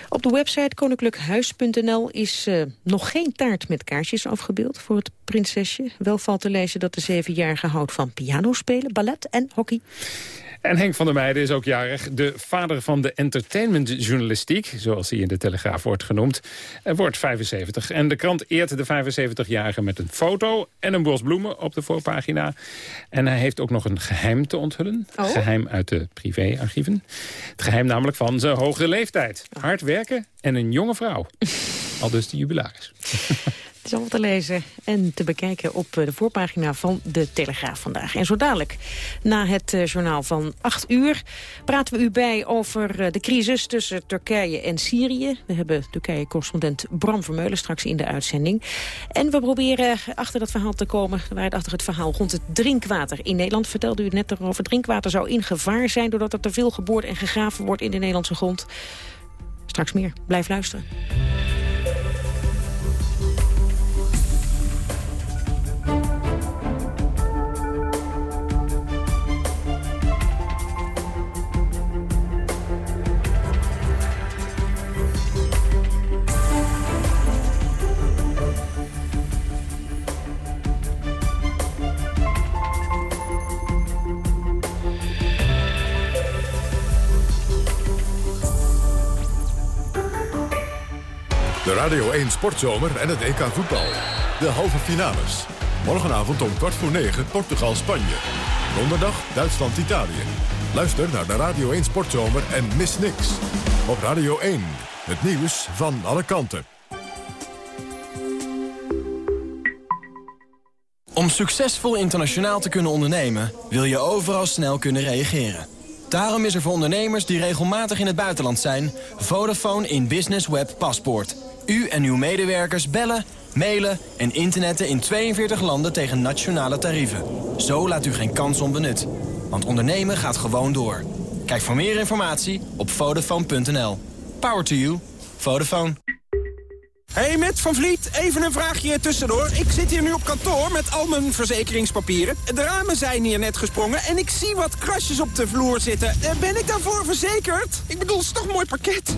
Op de website koninklijkhuis.nl is uh, nog geen taart met kaarsjes afgebeeld voor het prinsesje. Wel valt te lezen dat de zevenjarige houdt van piano spelen, ballet en hockey.
En Henk van der Meijden is ook jarig. De vader van de entertainmentjournalistiek, zoals hij in de Telegraaf wordt genoemd, wordt 75. En de krant eert de 75-jarige met een foto en een bos bloemen op de voorpagina. En hij heeft ook nog een geheim te onthullen.
Oh.
Geheim uit de privéarchieven. Het geheim namelijk van zijn hoge leeftijd. Hard werken en een jonge vrouw. [laughs] Al dus de jubilaris. [laughs]
Het is allemaal te lezen en te bekijken op de voorpagina van de Telegraaf vandaag. En zo dadelijk, na het uh, journaal van 8 uur, praten we u bij over uh, de crisis tussen Turkije en Syrië. We hebben Turkije-correspondent Bram Vermeulen straks in de uitzending. En we proberen achter dat verhaal te komen, waar achter het verhaal rond het drinkwater. In Nederland vertelde u het net erover, drinkwater zou in gevaar zijn... doordat er te veel geboord en gegraven wordt in de Nederlandse grond. Straks meer. Blijf luisteren.
De Radio 1 Sportzomer en het EK voetbal. De halve finales. Morgenavond om kwart voor negen Portugal-Spanje. Donderdag Duitsland-Italië. Luister naar de Radio 1 Sportzomer en mis niks. Op Radio 1. Het nieuws van alle kanten.
Om succesvol internationaal te kunnen ondernemen... wil je overal snel kunnen reageren. Daarom is er voor ondernemers die regelmatig in het buitenland zijn... Vodafone in Business Web Paspoort. U en uw medewerkers bellen
Mailen en internetten in 42 landen tegen nationale tarieven. Zo laat u geen kans onbenut. Want ondernemen gaat gewoon door. Kijk voor meer informatie op Vodafone.nl. Power to you. Vodafone.
Hey, met Van Vliet, even een vraagje tussendoor. Ik zit hier nu op kantoor met al mijn verzekeringspapieren. De ramen zijn hier net gesprongen en ik zie wat krasjes op de vloer zitten. Eh, Ben ik daarvoor verzekerd? Ik bedoel, het is toch mooi pakket?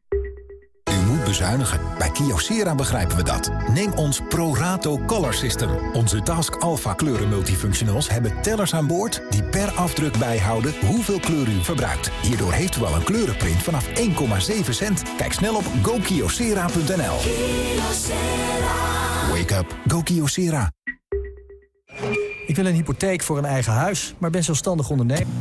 Bezuinigen. Bij Kyocera begrijpen we dat. Neem ons ProRato Color System. Onze Task Alpha kleuren multifunctionals hebben tellers aan boord... die per afdruk bijhouden hoeveel kleur u verbruikt. Hierdoor heeft u al een kleurenprint vanaf 1,7 cent. Kijk snel op gokyocera.nl. Wake up. Go Kyocera.
Ik wil een hypotheek voor een eigen huis, maar ben zelfstandig ondernemer.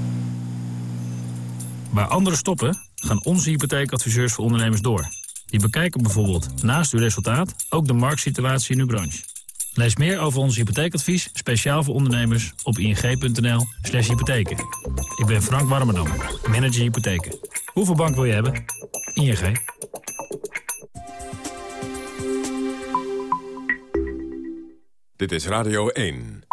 Waar anderen stoppen, gaan onze hypotheekadviseurs voor ondernemers door. Die bekijken bijvoorbeeld naast uw resultaat ook de marktsituatie in uw branche. Lees meer over ons hypotheekadvies, speciaal voor ondernemers, op ing.nl slash hypotheken. Ik ben Frank Warmerdam, manager hypotheken. Hoeveel bank wil je hebben? ING.
Dit is Radio 1.